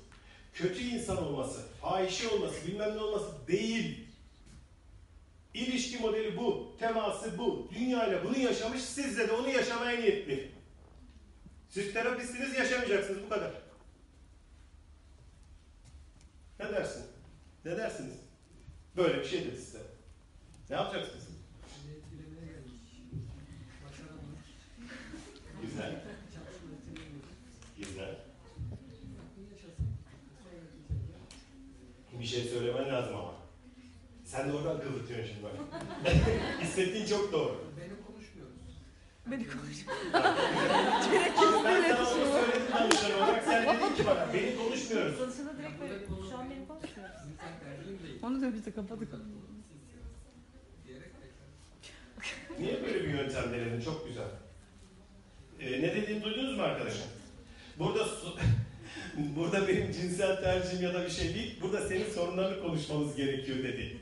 kötü insan olması, fahişe olması, bilmem ne olması değil. İlişki modeli bu, teması bu. Dünyayla bunu yaşamış, sizle de onu yaşamaya niyetli. Siz terapistsiniz, yaşamayacaksınız bu kadar. Ne dersin? Ne dersiniz? Böyle bir şey dedi size. Ne yapacaksınız? Güzel, güzel. Bir şey söylemen lazım ama. Sen de oradan kıvırtıyorsun şimdi bak. Hissettiğin çok doğru. Beni konuşmuyoruz. Beni konuş. ben sana onu söyledim danışan olarak. Sen dedin ki bana, beni konuşmuyoruz. Danışana direkt böyle, şu an beni konuşmuyor. Sizin sen tercihim değil. Onu da biz de kapadık. Niye böyle bir yöntem denedin? Çok güzel. Ee, ne dediğini duydunuz mu arkadaşım? Burada burada benim cinsel tercihim ya da bir şey değil. Burada senin sorunlarını konuşmamız gerekiyor dedi.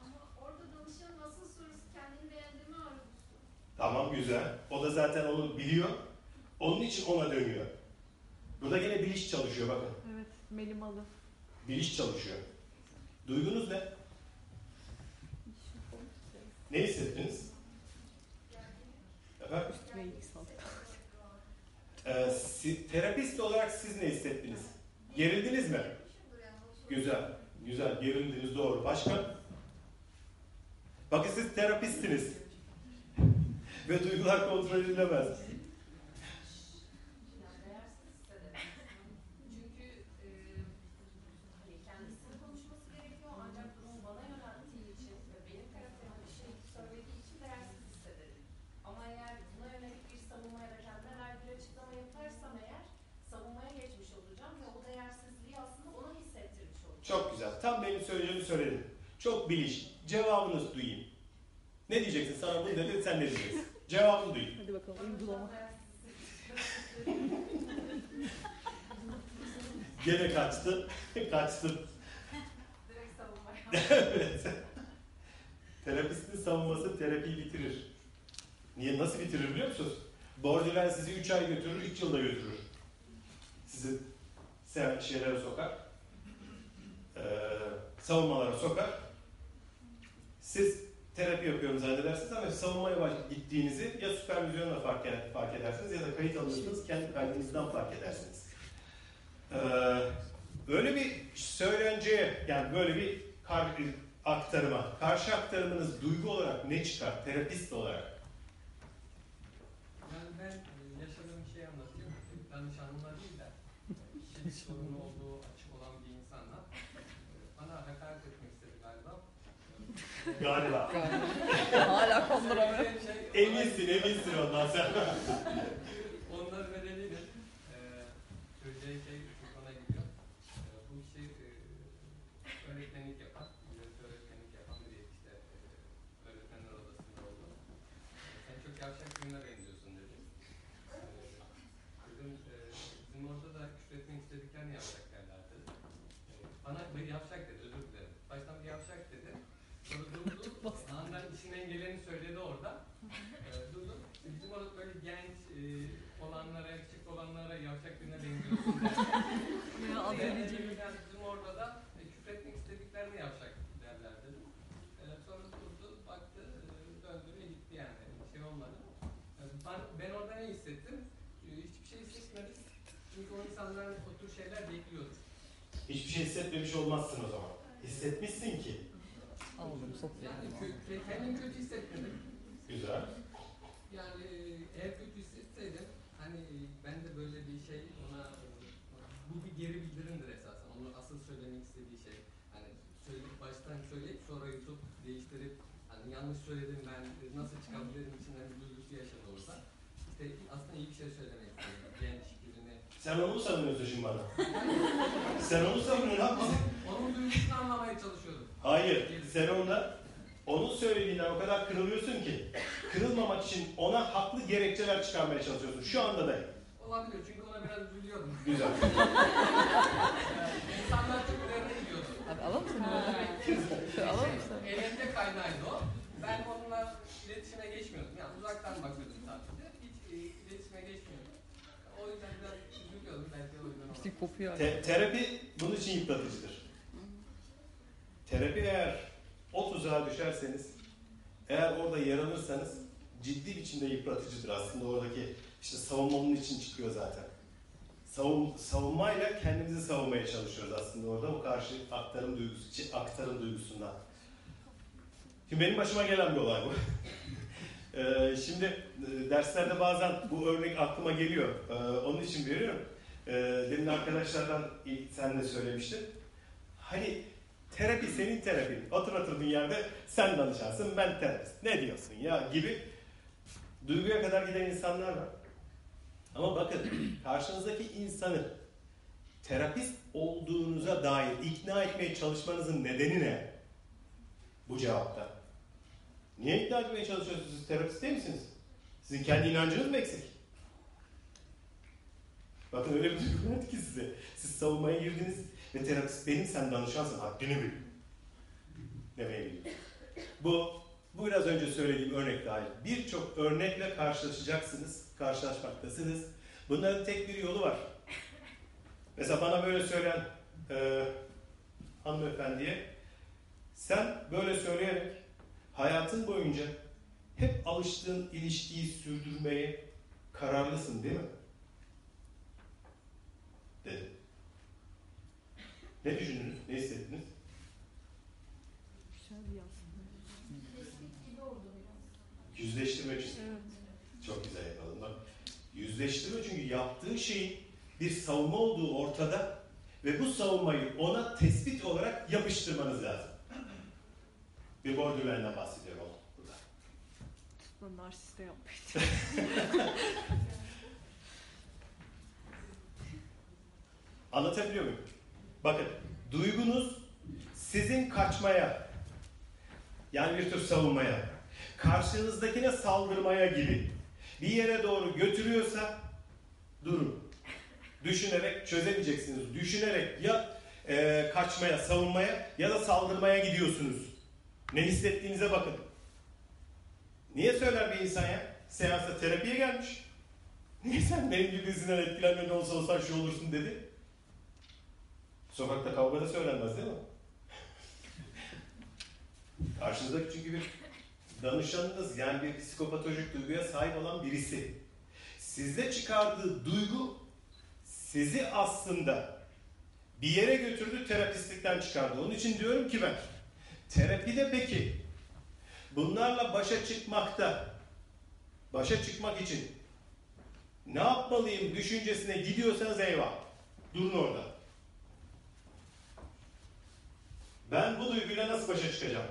Ama orada danışanın asıl sorusu kendini beğendirme arzusu. Tamam güzel. O da zaten onu biliyor. Onun için ona dönüyor. Burada gene bilinç çalışıyor bakın. Evet, melimalı. Bilinç çalışıyor. Duygunuz ne? Ne hissettiniz? Efendim? Ee, si- terapist olarak siz ne hissettiniz? Gerildiniz mi? Güzel. Güzel. Gerildiniz doğru. Başka? Bakın siz terapistsiniz. Ve duygular kontrol edilemez. Çok güzel. Tam benim söyleyeceğimi söyledin. Çok bilinç. Cevabınız duyayım. Ne diyeceksin? Sana bunu dedi, sen ne diyeceksin? Cevabını duyayım. Hadi bakalım uygulama. Gene kaçtı. Kaçtım. Direkt savunmaya. evet. Terapistin savunması terapiyi bitirir. Niye? Nasıl bitirir biliyor musunuz? Borderline sizi 3 ay götürür, 3 yılda götürür. Sizi sen şeylere sokar. Ee, savunmalara sokar. Siz terapi yapıyorum zannedersiniz ama savunmaya baş gittiğinizi ya süpervizyonla fark, fark edersiniz ya da kayıt alırsınız, kendi kaydınızdan fark edersiniz. Ee, böyle bir söylenceye, yani böyle bir aktarıma, karşı aktarımınız duygu olarak ne çıkar, terapist olarak? Yani ben e, yaşadığım bir şey anlatıyorum. Danışanımla değil de e, kişilik sorunu olduğu açık olan bir insanla e, bana hakaret etmek istedi galiba. E, Galiba. Hala konduramıyor. söyleyeceğim şey- Eminsin, eminsin ondan sen. Onların nedeniyle e, söyleyeceği şey çok bana gidiyor. E, bu işi e, öğretmenlik yapan, üniversite öğretmenlik yapan biri işte e, öğretmenler odasında oldu. E, sen çok yavşak birine benziyorsun dedi. E, dedim e, bizim orada da küfretmek istediklerini yavşak derler dedi. E, bana bir yavşak dedi, özür dilerim. Baştan bir yavşak dedi. Sonra durdu, aniden işinden geleni söyledi orada. E, durdum. Bizim orada böyle genç e, olanlara, yakışıklı olanlara yavşak birine benziyorsun derler. Ya Yani bizim orada da e, küfretmek istediklerini yavşak derler dedim. E, sonra durdu, baktı, e, döndü ve gitti yani. Şey olmadı. E, ben, ben orada ne hissettim? E, hiçbir şey hissetmedim. Çünkü o insanlar o tür şeyler bekliyordu. Hiçbir şey hissetmemiş olmazsın o zaman. Hissetmişsin ki. Aldım sofraya. Yani kö- kendimi kötü hissetmedim. Güzel. Yani e, eğer kötü hissetseydim hani e, ben de böyle bir şey ona e, bu bir geri bildirimdir esasen. Onun asıl söylemek istediği şey. Hani söyleyip baştan söyleyip sonra yutup değiştirip hani yanlış söyledim ben nasıl çıkabilirim içinden bir duygusu yaşadı orada. İşte aslında iyi bir şey söylemek istedi. Genç birine Sen onu mu savunuyorsun şimdi bana? Sen onu savunuyorsun abi. Onun, duygusunu anlamaya çalışıyordum. Hayır, sen onda onun söylediğinden o kadar kırılıyorsun ki kırılmamak için ona haklı gerekçeler çıkarmaya çalışıyorsun. Şu anda da. Olabilir çünkü ona biraz üzülüyordum. Güzel. Ee, İnsanlar çok Hadi alalım seni böyle. Alalım seni. Elimde kaynağıydı o. Ben onunla iletişime geçmiyordum. Yani uzaktan bakıyordum sadece. Hiç e, iletişime geçmiyordum. O yüzden biraz üzülüyordum. Belki o yüzden. İşte kopuyor. Te- terapi bunun için yıpratıcıdır. Terapi eğer o tuzağa düşerseniz, eğer orada yaralanırsanız ciddi biçimde yıpratıcıdır. Aslında oradaki işte savunmanın için çıkıyor zaten. Savun, savunmayla kendimizi savunmaya çalışıyoruz aslında orada o karşı aktarım duygusu, aktarım duygusundan. Şimdi benim başıma gelen bir olay bu. Ee, şimdi e, derslerde bazen bu örnek aklıma geliyor. Ee, onun için veriyorum. Ee, demin arkadaşlardan ilk sen de söylemiştin. Hani terapi senin terapin. Otur oturduğun yerde sen danışarsın ben terapist. Ne diyorsun ya gibi duyguya kadar giden insanlar var. Ama bakın karşınızdaki insanı terapist olduğunuza dair ikna etmeye çalışmanızın nedeni ne? Bu cevapta. Niye ikna etmeye çalışıyorsunuz? Siz terapist değil misiniz? Sizin kendi inancınız mı eksik? Bakın öyle bir duygu verdi ki size. Siz savunmaya girdiniz ve terapist benim sen danışansın haddini bil. Demeye gidiyor. Bu, bu biraz önce söylediğim örnek dahil. Birçok örnekle karşılaşacaksınız, karşılaşmaktasınız. Bunların tek bir yolu var. Mesela bana böyle söyleyen e, hanımefendiye sen böyle söyleyerek hayatın boyunca hep alıştığın ilişkiyi sürdürmeye kararlısın değil mi? Dedi. Ne düşündünüz? Ne hissettiniz? Güzel bir yansıma. Tespit gibi oldu biraz. Yüzleştirmek için. Evet. Çok güzel yapalım bak. Yüzleştirme çünkü yaptığı şeyin bir savunma olduğu ortada ve bu savunmayı ona tespit olarak yapıştırmanız lazım. Bir borderline'den bahsediyorum ama burada. Bunu narsiste yapmayın. Anlatabiliyor muyum? Bakın, duygunuz sizin kaçmaya, yani bir tür savunmaya, karşınızdakine saldırmaya gibi bir yere doğru götürüyorsa durun. Düşünerek çözemeyeceksiniz. Düşünerek ya e, kaçmaya, savunmaya ya da saldırmaya gidiyorsunuz. Ne hissettiğinize bakın. Niye söyler bir insan ya? Seansta terapiye gelmiş. Niye sen benim gibi birisinden etkilenme ne olsa olsan şu olursun dedi. Sokakta kavga da söylenmez değil mi? Karşınızdaki çünkü bir danışanınız yani bir psikopatolojik duyguya sahip olan birisi. Sizde çıkardığı duygu sizi aslında bir yere götürdü terapistlikten çıkardı. Onun için diyorum ki ben terapide peki bunlarla başa çıkmakta başa çıkmak için ne yapmalıyım düşüncesine gidiyorsanız eyvah. Durun orada. Ben bu duyguyla nasıl başa çıkacağım?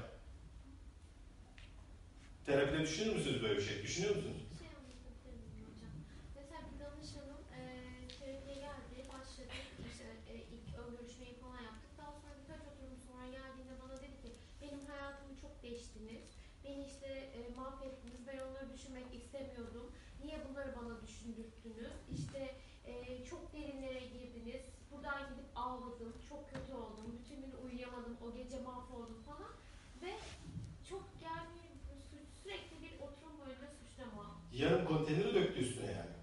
Terapide düşünür müsünüz böyle bir şey? Düşünüyor musunuz? Bir şey anlatabilir miyim hocam? Mesela bir danışanım eee terapiye geldi, başladı, işte e, ilk ön görüşmeyi falan yaptık. Daha sonra birkaç oturum sonra geldiğinde bana dedi ki, benim hayatımı çok değiştiniz, beni işte e, mahvettiniz, ben onları düşünmek istemiyordum. Niye bunları bana düşündürttünüz? İşte e, çok derinlere girdiniz, buradan gidip ağladım, çok kötü oldum, bütün gün uyuyamadım, o gece mahvoldum falan. Ve çok yani sü- sürekli bir oturum boyunca suçlama. Konteyneri döktü üstüne yani.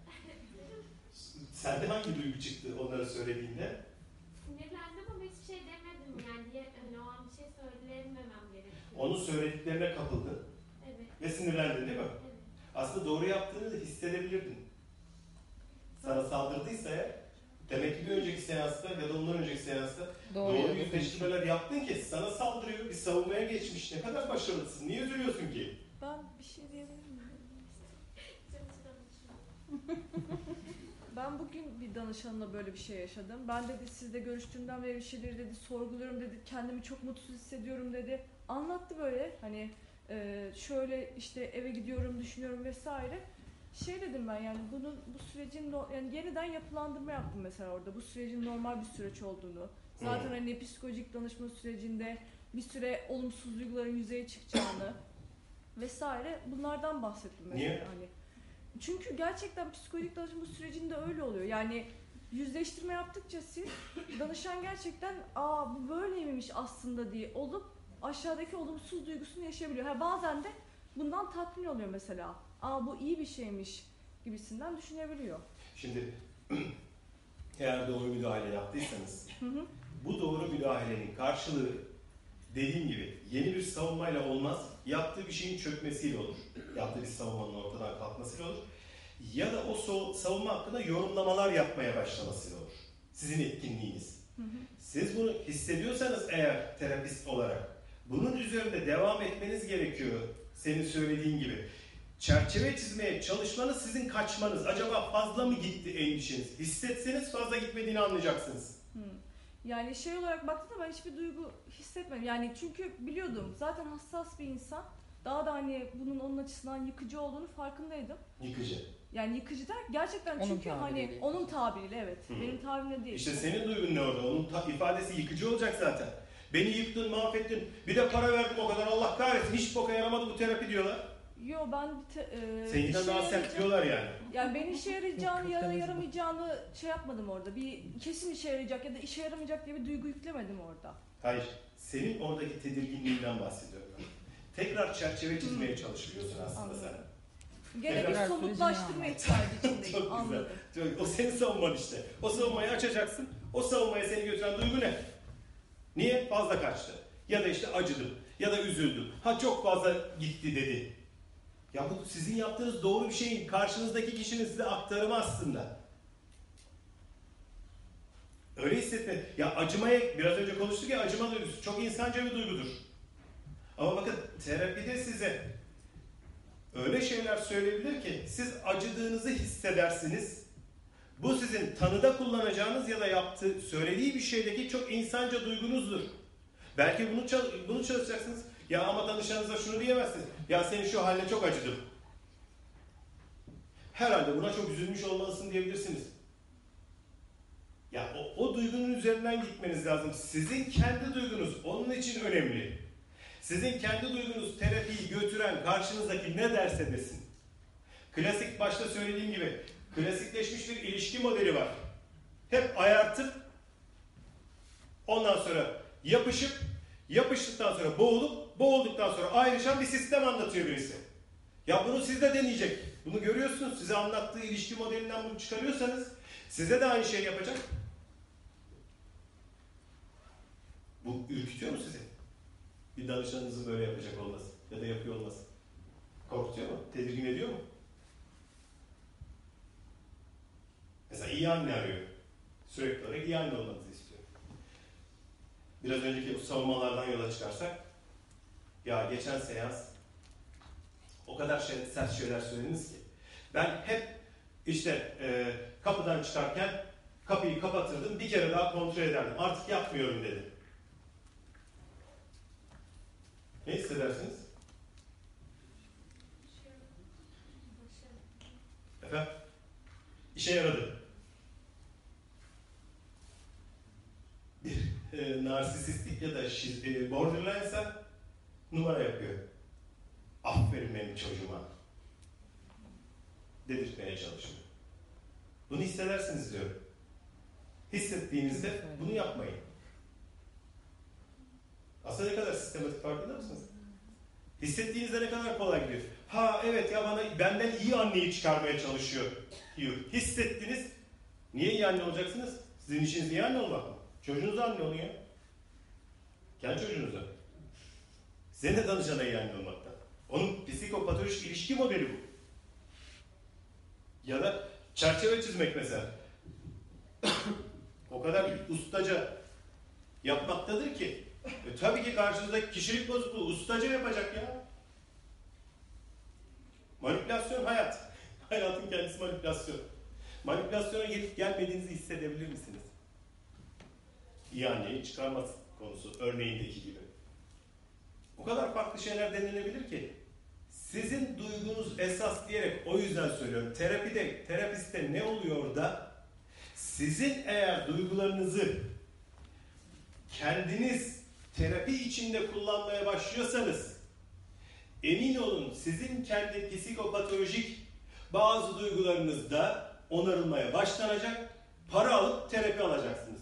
Sende hangi duygu çıktı onları söylediğinde? Sinirlendim ama hiçbir şey demedim yani diye hani o an bir şey söyleyememem gerekiyor. Onun söylediklerine kapıldın Evet, ve sinirlendin değil mi? evet. Aslında doğru yaptığını hissedebilirdin. Sana saldırdıysa eğer, demek ki bir önceki seansta ya da ondan önceki seansta Doğru. doğru, yüzleştirmeler yaptın ki sana saldırıyor, bir savunmaya geçmiş. Ne kadar başarılısın, niye üzülüyorsun ki? Ben bir şey diyebilir miyim? Canım sıra Ben bugün bir danışanla böyle bir şey yaşadım. Ben dedi sizle görüştüğümden beri bir şeyleri dedi sorguluyorum dedi. Kendimi çok mutsuz hissediyorum dedi. Anlattı böyle hani e, şöyle işte eve gidiyorum düşünüyorum vesaire. Şey dedim ben yani bunun bu sürecin yani yeniden yapılandırma yaptım mesela orada bu sürecin normal bir süreç olduğunu. Zaten Hı. hani psikolojik danışma sürecinde bir süre olumsuz duyguların yüzeye çıkacağını vesaire bunlardan bahsettim mesela Niye? hani. Çünkü gerçekten psikolojik danışma sürecinde öyle oluyor. Yani yüzleştirme yaptıkça siz danışan gerçekten aa bu böyleymiş aslında diye olup aşağıdaki olumsuz duygusunu yaşayabiliyor. Ha bazen de bundan tatmin oluyor mesela. Aa bu iyi bir şeymiş gibisinden düşünebiliyor. Şimdi eğer doğru müdahale yaptıysanız Hı hı. bu doğru müdahalenin karşılığı dediğim gibi yeni bir savunmayla olmaz, yaptığı bir şeyin çökmesiyle olur. Yaptığı bir savunmanın ortadan kalkmasıyla olur. Ya da o savunma hakkında yorumlamalar yapmaya başlamasıyla olur. Sizin etkinliğiniz. Hı hı. Siz bunu hissediyorsanız eğer terapist olarak bunun üzerinde devam etmeniz gerekiyor. Senin söylediğin gibi. Çerçeve çizmeye çalışmanız sizin kaçmanız. Acaba fazla mı gitti endişeniz? Hissetseniz fazla gitmediğini anlayacaksınız. Yani şey olarak baktığımda ben hiçbir duygu hissetmedim. Yani çünkü biliyordum zaten hassas bir insan. Daha da hani bunun onun açısından yıkıcı olduğunu farkındaydım. Yıkıcı. Yani yıkıcı der gerçekten Onun çünkü hani tabiriyle. onun tabiriyle evet. Hı. Benim tabirimle değil. İşte senin duygun ne orada? Onun ta- ifadesi yıkıcı olacak zaten. Beni yıktın, mahvettin. Bir de para verdim o kadar Allah kahretsin. Hiç boka yaramadı bu terapi diyorlar. Yo ben bir te, e, Seninkinden işe daha sert diyorlar yani. Yani ben işe yarayacağını ya da yaramayacağını şey yapmadım orada. Bir kesin işe yarayacak ya da işe yaramayacak diye bir duygu yüklemedim orada. Hayır. Senin oradaki tedirginliğinden bahsediyorum. ben. Tekrar çerçeve çizmeye çalışıyorsun aslında Anladım. sen. Gene bir Tekrar somutlaştırma ihtiyacı Çok içindeyim. güzel. Anladım. O senin savunman işte. O savunmayı açacaksın. O savunmaya seni götüren duygu ne? Niye? Fazla kaçtı. Ya da işte acıdım. Ya da üzüldüm. Ha çok fazla gitti dedi. Ya bu sizin yaptığınız doğru bir şeyin karşınızdaki kişinin size aktarımı aslında. Öyle hissetme. Ya acımaya biraz önce konuştuk ya acıma duygusu çok insanca bir duygudur. Ama bakın terapide size öyle şeyler söyleyebilir ki siz acıdığınızı hissedersiniz. Bu sizin tanıda kullanacağınız ya da yaptığı, söylediği bir şeydeki çok insanca duygunuzdur. Belki bunu bunu çalışacaksınız. Ya ama danışanınıza şunu diyemezsiniz. Ya senin şu haline çok acıdım. Herhalde buna çok üzülmüş olmalısın diyebilirsiniz. Ya o, o duygunun üzerinden gitmeniz lazım. Sizin kendi duygunuz onun için önemli. Sizin kendi duygunuz terapiyi götüren karşınızdaki ne derse desin. Klasik başta söylediğim gibi klasikleşmiş bir ilişki modeli var. Hep ayartıp ondan sonra yapışıp yapıştıktan sonra boğulup boğulduktan sonra ayrışan bir sistem anlatıyor birisi. Ya bunu siz de deneyecek. Bunu görüyorsunuz. Size anlattığı ilişki modelinden bunu çıkarıyorsanız size de aynı şey yapacak. Bu ürkütüyor mu sizi? Bir danışanınızın böyle yapacak olması ya da yapıyor olması. Korkutuyor mu? Tedirgin ediyor mu? Mesela iyi anne arıyor. Sürekli olarak iyi anne olmanızı istiyor. Biraz önceki bu savunmalardan yola çıkarsak ya geçen seans o kadar şey, sert şeyler söylediniz ki ben hep işte e, kapıdan çıkarken kapıyı kapatırdım bir kere daha kontrol ederdim. Artık yapmıyorum dedim. Ne hissedersiniz? Efendim? İşe yaradı. Bir e, narsisistik ya da şiz, e, borderline'sa numara yapıyor. Aferin benim çocuğuma. Dedirtmeye çalışıyor. Bunu hissedersiniz diyorum. Hissettiğinizde bunu yapmayın. Aslında ne kadar sistematik farkında mısınız? Hissettiğinizde ne kadar kolay gidiyor. Ha evet ya bana benden iyi anneyi çıkarmaya çalışıyor diyor. Hissettiniz. Niye iyi anne olacaksınız? Sizin işiniz iyi anne olmak mı? Çocuğunuz anne olun ya. Kendi çocuğunuza. Size ne danışana olmakta? Onun psikopatolojik ilişki modeli bu. Ya da çerçeve çizmek mesela. o kadar ustaca yapmaktadır ki. E, tabii ki karşınızdaki kişilik bozukluğu ustaca yapacak ya. Manipülasyon hayat. Hayatın kendisi manipülasyon. Manipülasyona gelip gelmediğinizi hissedebilir misiniz? Anneyi çıkarmaz konusu örneğindeki gibi. O kadar farklı şeyler denenebilir ki Sizin duygunuz esas diyerek o yüzden söylüyorum. Terapide, terapiste ne oluyor da sizin eğer duygularınızı kendiniz terapi içinde kullanmaya başlıyorsanız emin olun sizin kendi psikopatolojik bazı duygularınız da onarılmaya başlanacak. Para alıp terapi alacaksınız.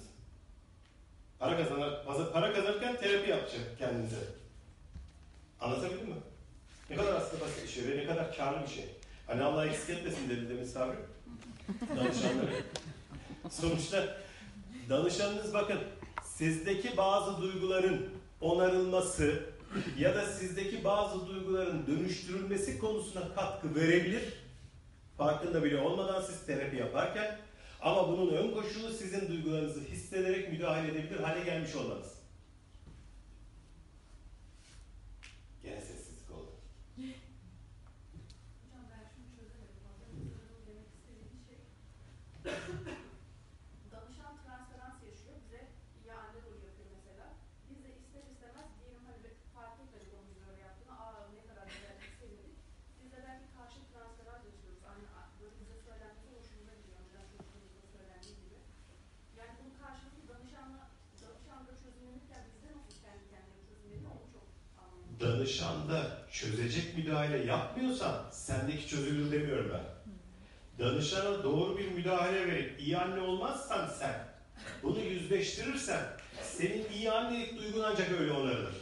Para kazanır, para kazanırken terapi yapacak kendinize. Anlatabildim mi? Ne kadar aslında basit bir şey ve ne kadar karlı bir şey. Hani Allah eksik etmesin dedi demin Sabri. Danışanları. Sonuçta danışanınız bakın sizdeki bazı duyguların onarılması ya da sizdeki bazı duyguların dönüştürülmesi konusuna katkı verebilir. Farkında bile olmadan siz terapi yaparken ama bunun ön koşulu sizin duygularınızı hissederek müdahale edebilir hale gelmiş olmanız. Gene sessizlik oldu. Hocam ben şunu çözemedim. Adamın demek istediği şey danışan transferans yaşıyor. Bize iyi anne rolü yapıyor mesela. Biz de ister istemez diyelim hani bir fark etmedik onun bize öyle yaptığını. Aa ne kadar güzel sevindik. Biz de belki karşı transferans yaşıyoruz. Anne böyle bize söylenmesi hoşumuza gidiyor. Neden çocukluğumuzda söylendiği gibi. Yani bunun karşılıklı danışanla danışanla çözümlenirken bizde nasıl kendi kendine çözümleniyor onu çok anlayamadım. Danışanda çözecek müdahale yapmıyorsan sendeki çözülür demiyorum ben. Danışana doğru bir müdahale verip iyi anne olmazsan sen, bunu yüzleştirirsen senin iyi annelik duygun ancak öyle onarılır.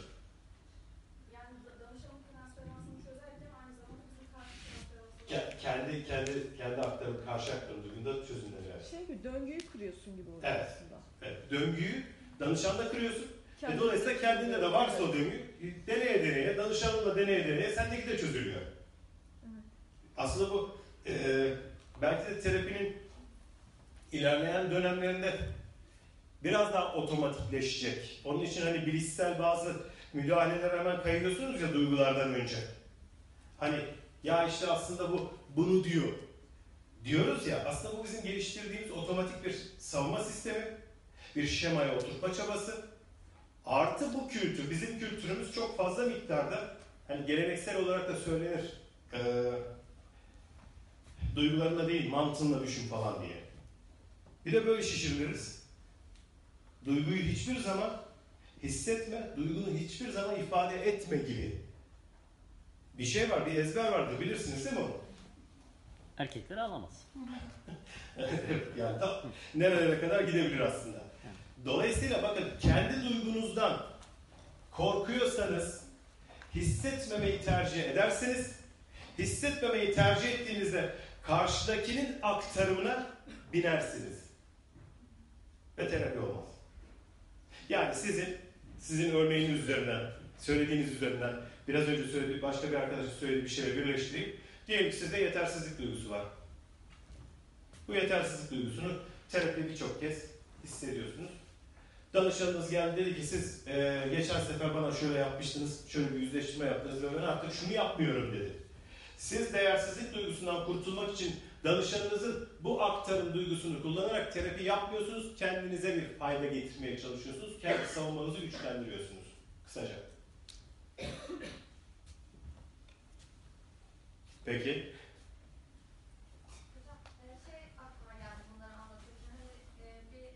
Yani da- danışanın transferansını çözerken aynı zamanda bizim karşı transferansını Ke- Kendi kendi kendi aktarım, karşı aktarım duygunda çözümlenir. Şey gibi döngüyü kuruyorsun gibi oluyor Evet. aslında. Evet, döngüyü danışanda kırıyorsun. Ve Kendi- dolayısıyla kendinde de varsa o döngü, deneye deneye, danışanınla deneye deneye sendeki de çözülüyor. Evet. Aslında bu e, belki de terapinin ilerleyen dönemlerinde biraz daha otomatikleşecek. Onun için hani bilişsel bazı müdahaleler hemen kayıyorsunuz ya duygulardan önce. Hani ya işte aslında bu bunu diyor. Diyoruz ya aslında bu bizim geliştirdiğimiz otomatik bir savunma sistemi, bir şemaya oturtma çabası. Artı bu kültür, bizim kültürümüz çok fazla miktarda hani geleneksel olarak da söylenir. Ee, duygularına değil mantığınla düşün falan diye. Bir de böyle şişiriliriz. Duyguyu hiçbir zaman hissetme, duygunu hiçbir zaman ifade etme gibi. Bir şey var, bir ezber vardır bilirsiniz değil mi onu? Erkekler ağlamaz. yani tam nerelere kadar gidebilir aslında. Dolayısıyla bakın kendi duygunuzdan korkuyorsanız hissetmemeyi tercih ederseniz hissetmemeyi tercih ettiğinizde karşıdakinin aktarımına binersiniz. Ve terapi olmaz. Yani sizin sizin örneğiniz üzerinden, söylediğiniz üzerinden biraz önce söylediği başka bir arkadaşın söylediği bir şeyle birleştireyim. Diyelim ki sizde yetersizlik duygusu var. Bu yetersizlik duygusunu terapide birçok kez hissediyorsunuz. Danışanınız geldi dedi ki siz e, geçen sefer bana şöyle yapmıştınız, şöyle bir yüzleştirme yaptınız ve ben artık şunu yapmıyorum dedi. Siz değersizlik duygusundan kurtulmak için danışanınızın bu aktarım duygusunu kullanarak terapi yapmıyorsunuz, kendinize bir fayda getirmeye çalışıyorsunuz, kendi savunmanızı güçlendiriyorsunuz. Kısaca. Peki. Hocam e, şey aklıma geldi bunları anlatırken hani e, bir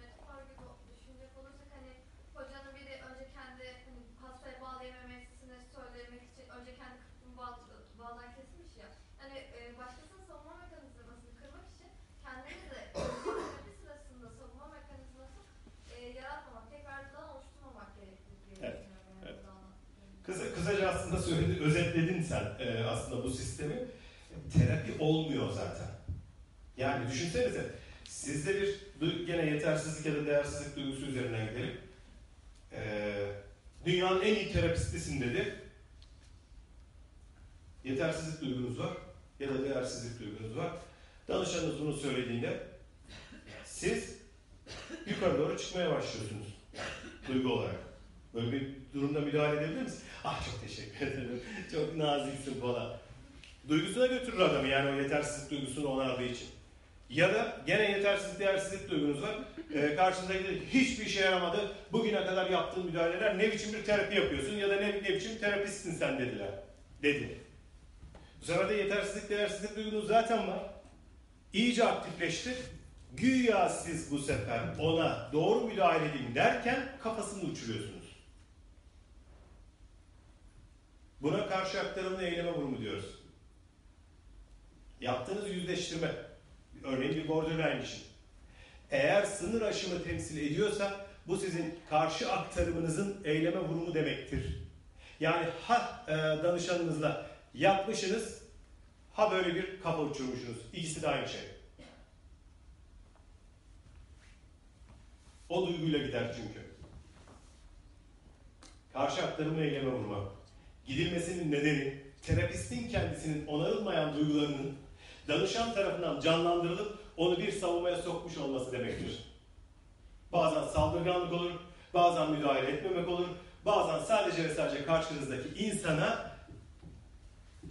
metafor gibi düşünecek olursak hani hocanın biri önce kendi hani, hastaya bağlayamamesini söylemek için önce kendi kırkını bağ, bağdan kesmiş ya hani e, başkasının savunma mekanizmasını kırmak için kendini de terapi sırasında savunma mekanizması e, yaratmamak, tekrardan oluşturmamak gerektiğini diye Evet, düşünüyorum. Yani evet. burada anlattığım. Kısa, kısaca aslında söyledi, özetledin sen e, aslında bu sistemi. Terapi olmuyor zaten. Yani düşünsenize sizde bir gene yetersizlik ya da değersizlik duygusu üzerinden gidelim. E, dünyanın en iyi terapistisin dedi. Yetersizlik duygunuz var ya da değersizlik duygunuz var. Danışanınız bunu söylediğinde siz yukarı doğru çıkmaya başlıyorsunuz duygu olarak. Böyle bir durumda müdahale edebilir misin? Ah çok teşekkür ederim. Çok naziksin falan. Duygusuna götürür adamı yani o yetersizlik duygusunu onardığı için. Ya da gene yetersizlik, değersizlik duygunuz var. Ee, karşındaki de hiçbir işe yaramadı. Bugüne kadar yaptığın müdahaleler ne biçim bir terapi yapıyorsun ya da ne, ne biçim terapistsin sen dediler. Dedi. Bu sefer de yetersizlik, değersizlik duygunuz zaten var. İyice aktifleşti. Güya siz bu sefer ona doğru müdahale edin derken kafasını uçuruyorsunuz. Buna karşı aktarımlı eyleme vurumu diyoruz. Yaptığınız yüzleştirme, örneğin bir borderline için. Eğer sınır aşımı temsil ediyorsa bu sizin karşı aktarımınızın eyleme vurumu demektir. Yani ha e, danışanınızla yapmışsınız, ha böyle bir kafa uçurmuşsunuz. İkisi de aynı şey. O duyguyla gider çünkü. Karşı aktarımı eyleme vurma. Gidilmesinin nedeni terapistin kendisinin onarılmayan duygularının danışan tarafından canlandırılıp onu bir savunmaya sokmuş olması demektir. Bazen saldırganlık olur, bazen müdahale etmemek olur, bazen sadece ve sadece karşınızdaki insana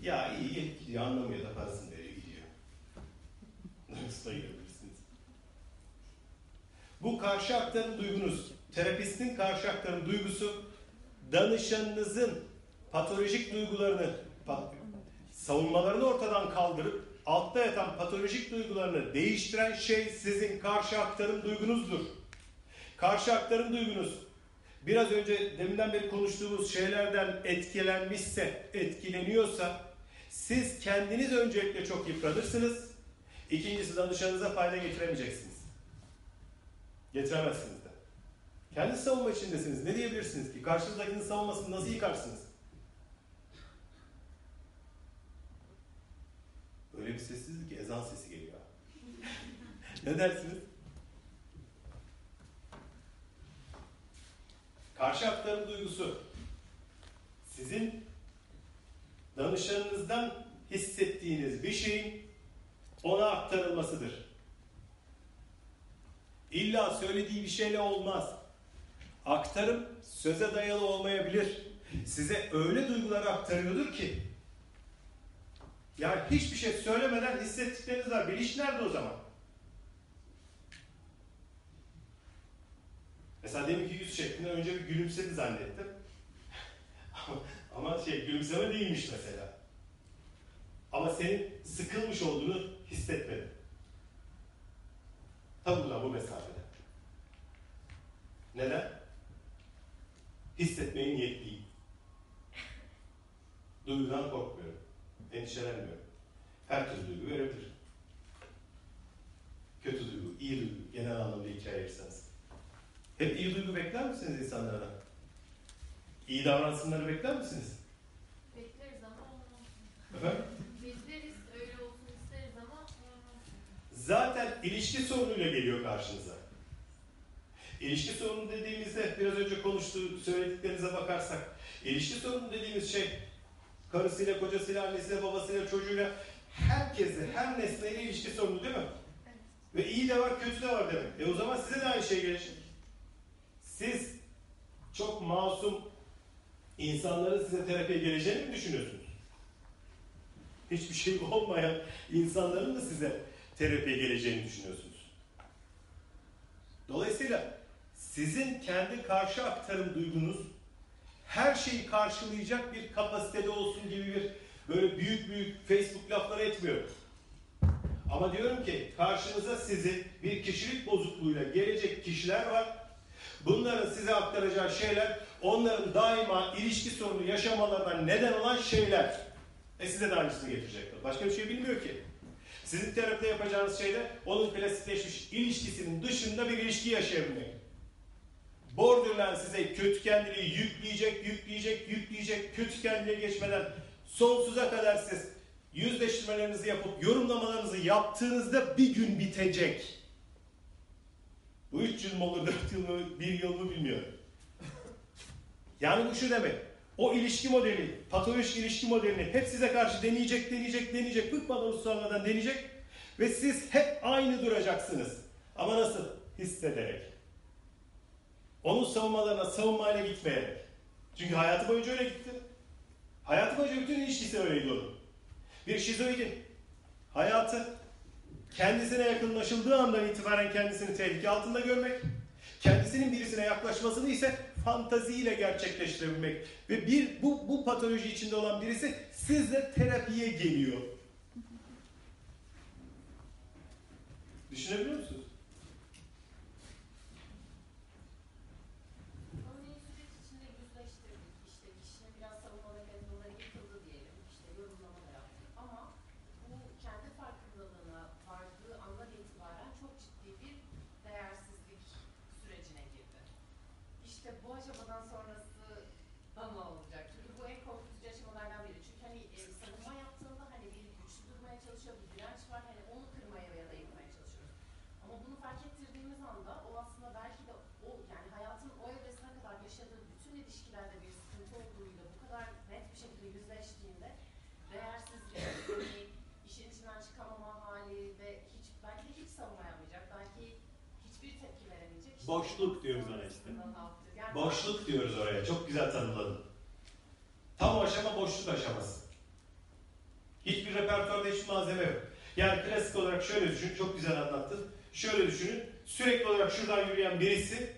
ya iyi gidiyor anlamıyor da parasını veriyor gidiyor. Nasıl ayırabilirsiniz? Bu karşı aktarım duygunuz, terapistin karşı aktarım duygusu danışanınızın patolojik duygularını, savunmalarını ortadan kaldırıp altta yatan patolojik duygularını değiştiren şey sizin karşı aktarım duygunuzdur. Karşı aktarım duygunuz biraz önce deminden beri konuştuğumuz şeylerden etkilenmişse, etkileniyorsa siz kendiniz öncelikle çok yıpranırsınız. İkincisi danışanınıza fayda getiremeyeceksiniz. Getiremezsiniz de. Kendi savunma içindesiniz. Ne diyebilirsiniz ki? Karşınızdakinin savunmasını nasıl yıkarsınız? Öyle bir sessizlik ki ezan sesi geliyor. ne dersiniz? Karşı aktarım duygusu sizin danışanınızdan hissettiğiniz bir şeyin ona aktarılmasıdır. İlla söylediği bir şeyle olmaz. Aktarım söze dayalı olmayabilir. Size öyle duygular aktarıyordur ki yani hiçbir şey söylemeden hissettikleriniz var. Biliş nerede o zaman? Mesela deminki yüz şeklinde önce bir gülümsedi zannettim. ama, şey gülümseme değilmiş mesela. Ama senin sıkılmış olduğunu hissetmedim. Tam burada bu mesafede. Neden? Hissetmeye niyetliyim. Duygudan korkmuyorum. Endişelenmiyorum. Herkes duygu verebilir. Kötü duygu, iyi duygu, genel anlamda ikiye ayırırsanız. Hep iyi duygu bekler misiniz insanlardan? İyi davransınları bekler misiniz? Bekleriz ama olmaz. Efendim? Bekleriz, öyle olsun isteriz ama olmaz. Zaten ilişki sorunuyla geliyor karşınıza. İlişki sorunu dediğimizde biraz önce konuştuğu söylediklerinize bakarsak ilişki sorunu dediğimiz şey karısıyla, kocasıyla, annesiyle, babasıyla, çocuğuyla herkesle, her nesneyle ilişki sorunu değil mi? Ve iyi de var, kötü de var demek. E o zaman size de aynı şey gelecek. Siz çok masum insanların size terapiye geleceğini mi düşünüyorsunuz? Hiçbir şey olmayan insanların da size terapiye geleceğini düşünüyorsunuz. Dolayısıyla sizin kendi karşı aktarım duygunuz her şeyi karşılayacak bir kapasitede olsun gibi bir böyle büyük büyük Facebook lafları etmiyorum. Ama diyorum ki karşınıza sizi bir kişilik bozukluğuyla gelecek kişiler var. Bunların size aktaracağı şeyler onların daima ilişki sorunu yaşamalarına neden olan şeyler. E size de aynısını getirecekler. Başka bir şey bilmiyor ki. Sizin terapide yapacağınız şey de onun klasikleşmiş ilişkisinin dışında bir ilişki yaşayabilmek. Borderline size kötü kendiliği yükleyecek, yükleyecek, yükleyecek, kötü kendiliğe geçmeden sonsuza kadar siz yüzleştirmelerinizi yapıp yorumlamalarınızı yaptığınızda bir gün bitecek. Bu üç yıl mı olur, dört yıl mı, bir yıl mı bilmiyorum. Yani bu şu demek. O ilişki modeli, patolojik ilişki modelini hep size karşı deneyecek, deneyecek, deneyecek, bıkmadan usanmadan deneyecek ve siz hep aynı duracaksınız. Ama nasıl? Hissederek. Onun savunmalarına savunmayla gitmeyerek. Çünkü hayatı boyunca öyle gitti. Hayatı boyunca bütün ilişkisi öyleydi onun. Bir şizoidin hayatı kendisine yakınlaşıldığı andan itibaren kendisini tehlike altında görmek Kendisinin birisine yaklaşmasını ise fantaziyle gerçekleştirebilmek. Ve bir bu, bu patoloji içinde olan birisi sizle terapiye geliyor. Düşünebiliyor musunuz? Örneğin süreç içinde yüzleştirdik. İşte kişinin biraz savunma mekanizmaları yıkıldı diyelim. İşte yorumlamalar yaptık. Ama bu kendi farkındalığına vardığı andan itibaren çok ciddi bir değersizlik sürecine girdi. İşte bu aşamadan sonrası da ne olacak? Çünkü bu en korkutucu aşamalardan biri. Çünkü hani e, savunma yaptığında hani bir güçlü durmaya çalışıyor, bir direnç var. Hani onu kırmaya ya da yıkmaya çalışıyoruz. Ama bunu fark ettirdiğimiz anda o aslında belki de o yani hayatın o evresine kadar yaşadığı bütün ilişkilerde bir sıkıntı olduğuyla bu kadar net bir şekilde yüzleştiğinde değersizlik, hani işin içinden çıkamama hali ve hiç belki de hiç savunma yapmayacak, belki hiçbir tepki veremeyecek. İşte Boşluk diyoruz ona işte. Boşluk diyoruz oraya. Çok güzel tanımladın. Tam o aşama boşluk aşaması. Hiçbir repertuarda hiçbir malzeme yok. Yani klasik olarak şöyle düşün, çok güzel anlattın. Şöyle düşünün, sürekli olarak şuradan yürüyen birisi,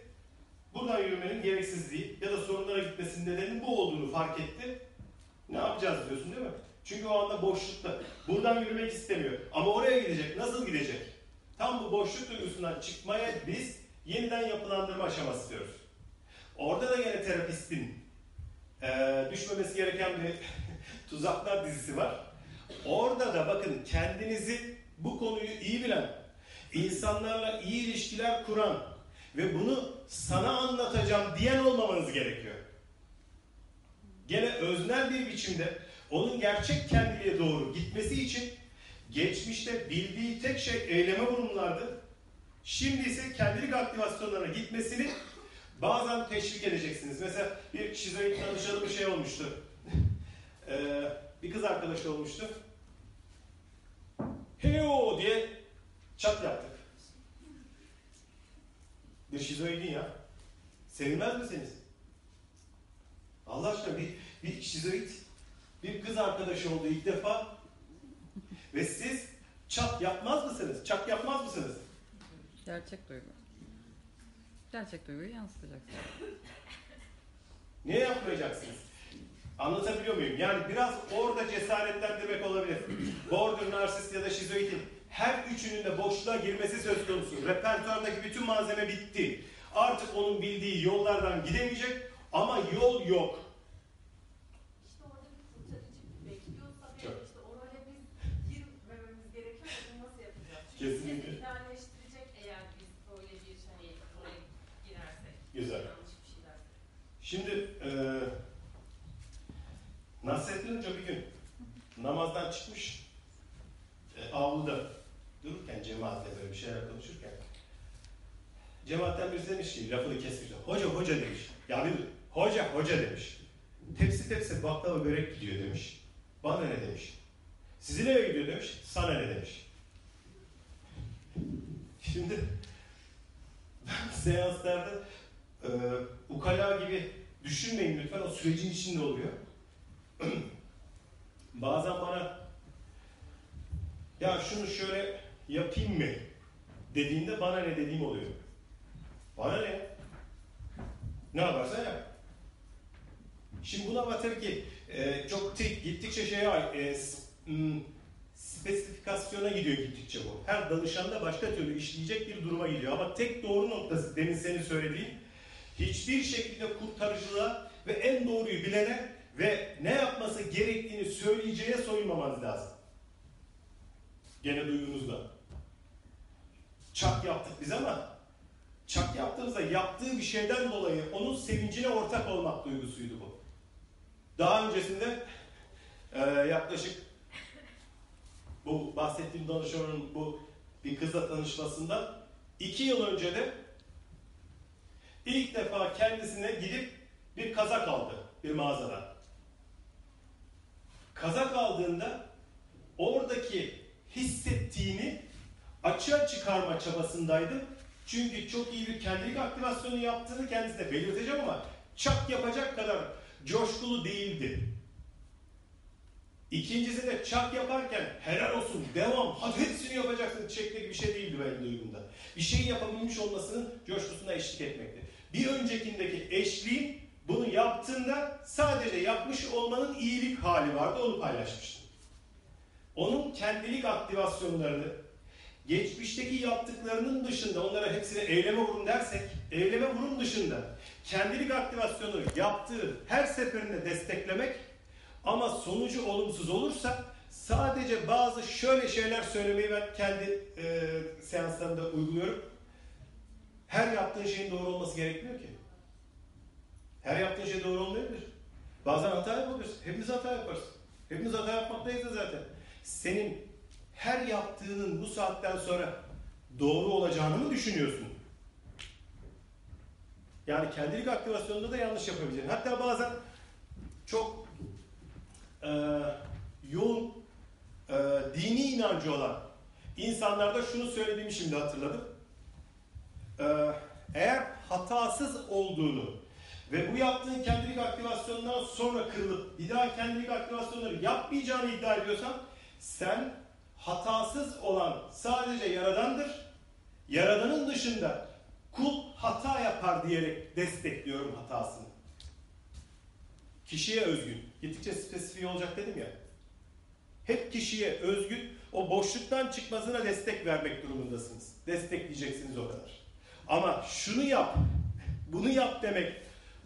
buradan yürümenin gereksizliği ya da sorunlara gitmesinin nedeni bu olduğunu fark etti. Ne yapacağız diyorsun değil mi? Çünkü o anda boşlukta. Buradan yürümek istemiyor. Ama oraya gidecek. Nasıl gidecek? Tam bu boşluk duygusundan çıkmaya biz yeniden yapılandırma aşaması diyoruz. Orada da gene terapistin eee, düşmemesi gereken bir tuzaklar dizisi var. Orada da bakın kendinizi bu konuyu iyi bilen, insanlarla iyi ilişkiler kuran ve bunu sana anlatacağım diyen olmamanız gerekiyor. Gene öznel bir biçimde onun gerçek kendiliğe doğru gitmesi için geçmişte bildiği tek şey eyleme vurumlardı. Şimdi ise kendilik aktivasyonlarına gitmesini bazen teşvik edeceksiniz. Mesela bir şizoid danışanı bir şey olmuştu. Ee, bir kız arkadaşı olmuştu. Heyo diye çat yaptık. Bir şizoidin ya. Sevilmez misiniz? Allah aşkına bir, bir şizoid bir kız arkadaşı oldu ilk defa ve siz çat yapmaz mısınız? Çak yapmaz mısınız? Gerçek duygu. Gerçek duyguyu yansıtacaksın. Niye yapmayacaksınız? Anlatabiliyor muyum? Yani biraz orada cesaretlendirmek olabilir. Border, narsist ya da şizoidin her üçünün de boşluğa girmesi söz konusu. Repertuardaki bütün malzeme bitti. Artık onun bildiği yollardan gidemeyecek ama yol yok. İşte orada bir kurtarıcı bekliyorsa ve Çok. işte o role biz girmememiz gerekiyor ve bunu nasıl yapacağız? Çünkü Kesinlikle. bizi idealleştirecek eğer biz böyle bir hani role girersek. Güzel. Yanlış bir şey dersek. Şimdi e, Nasrettin Hoca bir gün namazdan çıkmış e, avluda dururken cemaatle böyle bir şeyler konuşurken cemaatten birisi demiş ki lafını kesmiş. Hoca hoca demiş. Ya bir hoca hoca demiş. Tepsi tepsi baklava börek gidiyor demiş. Bana ne demiş. Sizin eve gidiyor demiş. Sana ne demiş. Şimdi ben seanslarda e, ukala gibi düşünmeyin lütfen. O sürecin içinde oluyor. Bazen bana ya şunu şöyle yapayım mı dediğinde bana ne dediğim oluyor. Bana ne? Ne yaparsan yap. Şimdi buna ama tabii ki e, çok tek, gittikçe şeye e, s- m, spesifikasyona gidiyor gittikçe bu. Her danışanda başka türlü işleyecek bir duruma gidiyor. Ama tek doğru noktası demin senin söylediğin hiçbir şekilde kurtarıcılığa ve en doğruyu bilene ve ne yapması gerektiğini söyleyeceğe soyunmamanız lazım. Gene duygunuzda. Çak yaptık biz ama çak yaptığımızda yaptığı bir şeyden dolayı onun sevincine ortak olmak duygusuydu bu. Daha öncesinde e, yaklaşık bu bahsettiğim danışmanın bu bir kızla tanışmasında iki yıl önce de ilk defa kendisine gidip bir kazak aldı bir mağazada. Kazak aldığında oradaki hissettiğini açığa çıkarma çabasındaydı. Çünkü çok iyi bir kendilik aktivasyonu yaptığını kendisine belirteceğim ama çak yapacak kadar coşkulu değildi. İkincisi de çak yaparken helal olsun, devam, hadi hepsini yapacaksın şeklinde bir şey değildi benim duygumda. Bir şey yapabilmiş olmasının coşkusuna eşlik etmekti. Bir öncekindeki eşliğin bunu yaptığında sadece yapmış olmanın iyilik hali vardı, onu paylaşmıştım. Onun kendilik aktivasyonlarını, geçmişteki yaptıklarının dışında, onlara hepsini eyleme vurun dersek, eyleme vurun dışında kendilik aktivasyonu yaptığı her seferinde desteklemek ama sonucu olumsuz olursa sadece bazı şöyle şeyler söylemeyi ben kendi e, seanslarımda uyguluyorum. Her yaptığın şeyin doğru olması gerekmiyor ki. Her yaptığın şey doğru olmayabilir. Bazen hata yapabiliriz. Hepimiz hata yaparız. Hepimiz hata yapmaktayız da zaten. Senin her yaptığının bu saatten sonra doğru olacağını mı düşünüyorsun? Yani kendilik aktivasyonunda da yanlış yapabilirsin. Hatta bazen çok e, yoğun e, dini inancı olan insanlarda şunu söylediğimi şimdi hatırladım. E, eğer hatasız olduğunu ve bu yaptığın kendilik aktivasyonundan sonra kırılıp bir daha kendilik aktivasyonları yapmayacağını iddia ediyorsan sen hatasız olan sadece yaradandır. Yaradanın dışında kul hata yapar diyerek destekliyorum hatasını. Kişiye özgün. Gittikçe spesifik olacak dedim ya. Hep kişiye özgün o boşluktan çıkmasına destek vermek durumundasınız. Destekleyeceksiniz o kadar. Ama şunu yap, bunu yap demek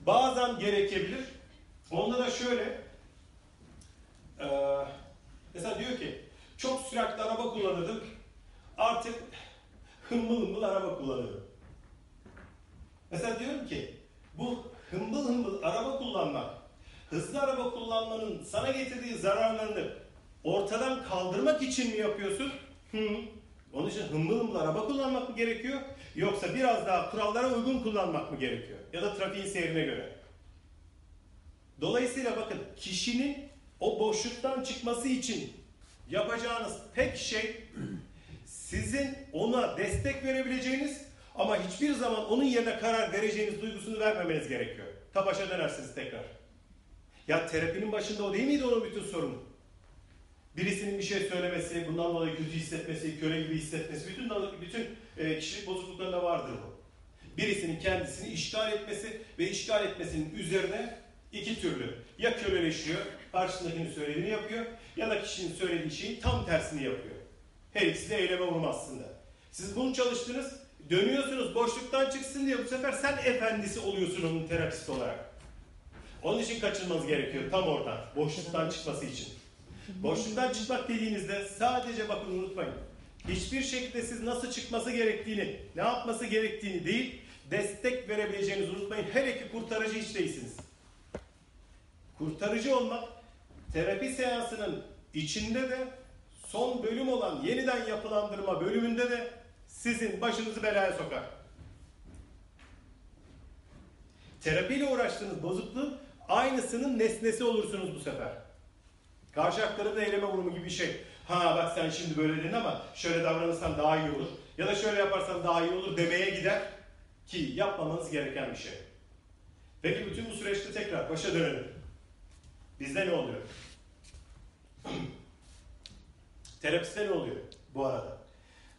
bazen gerekebilir. Onda da şöyle ee, mesela diyor ki çok süratli araba kullanırdım. Artık hımbıl hımbıl araba kullanıyorum. Mesela diyorum ki bu hımbıl hımbıl araba kullanmak, hızlı araba kullanmanın sana getirdiği zararlarını ortadan kaldırmak için mi yapıyorsun? Hı. Onun için hımbıl hımbıl araba kullanmak mı gerekiyor? Yoksa biraz daha kurallara uygun kullanmak mı gerekiyor? Ya da trafiğin seyrine göre. Dolayısıyla bakın kişinin o boşluktan çıkması için yapacağınız tek şey sizin ona destek verebileceğiniz ama hiçbir zaman onun yerine karar vereceğiniz duygusunu vermemeniz gerekiyor. Ta başa dönersiniz tekrar. Ya terapinin başında o değil miydi onun bütün sorunu? Birisinin bir şey söylemesi, bundan dolayı kötü hissetmesi, köle gibi hissetmesi, bütün bütün e, kişilik bozukluklarında vardır bu. Birisinin kendisini işgal etmesi ve işgal etmesinin üzerine iki türlü. Ya köleleşiyor, karşısındakinin söylediğini yapıyor ya da kişinin söylediği şeyin tam tersini yapıyor. Her ikisi de eyleme vurma aslında. Siz bunu çalıştınız, dönüyorsunuz boşluktan çıksın diye bu sefer sen efendisi oluyorsun onun terapist olarak. Onun için kaçınmanız gerekiyor tam oradan, boşluktan çıkması için. Boşluktan çıkmak dediğinizde sadece bakın unutmayın. Hiçbir şekilde siz nasıl çıkması gerektiğini, ne yapması gerektiğini değil, destek verebileceğinizi unutmayın. Her iki kurtarıcı hiç değilsiniz. Kurtarıcı olmak, terapi seansının içinde de son bölüm olan yeniden yapılandırma bölümünde de sizin başınızı belaya sokar. Terapiyle uğraştığınız bozukluğun aynısının nesnesi olursunuz bu sefer. Karşı aktarımda eyleme vurumu gibi bir şey. Ha bak sen şimdi böyle dedin ama şöyle davranırsan daha iyi olur. Ya da şöyle yaparsan daha iyi olur demeye gider. Ki yapmamanız gereken bir şey. Peki bütün bu süreçte tekrar başa dönelim. Bizde ne oluyor? Terapiste ne oluyor bu arada?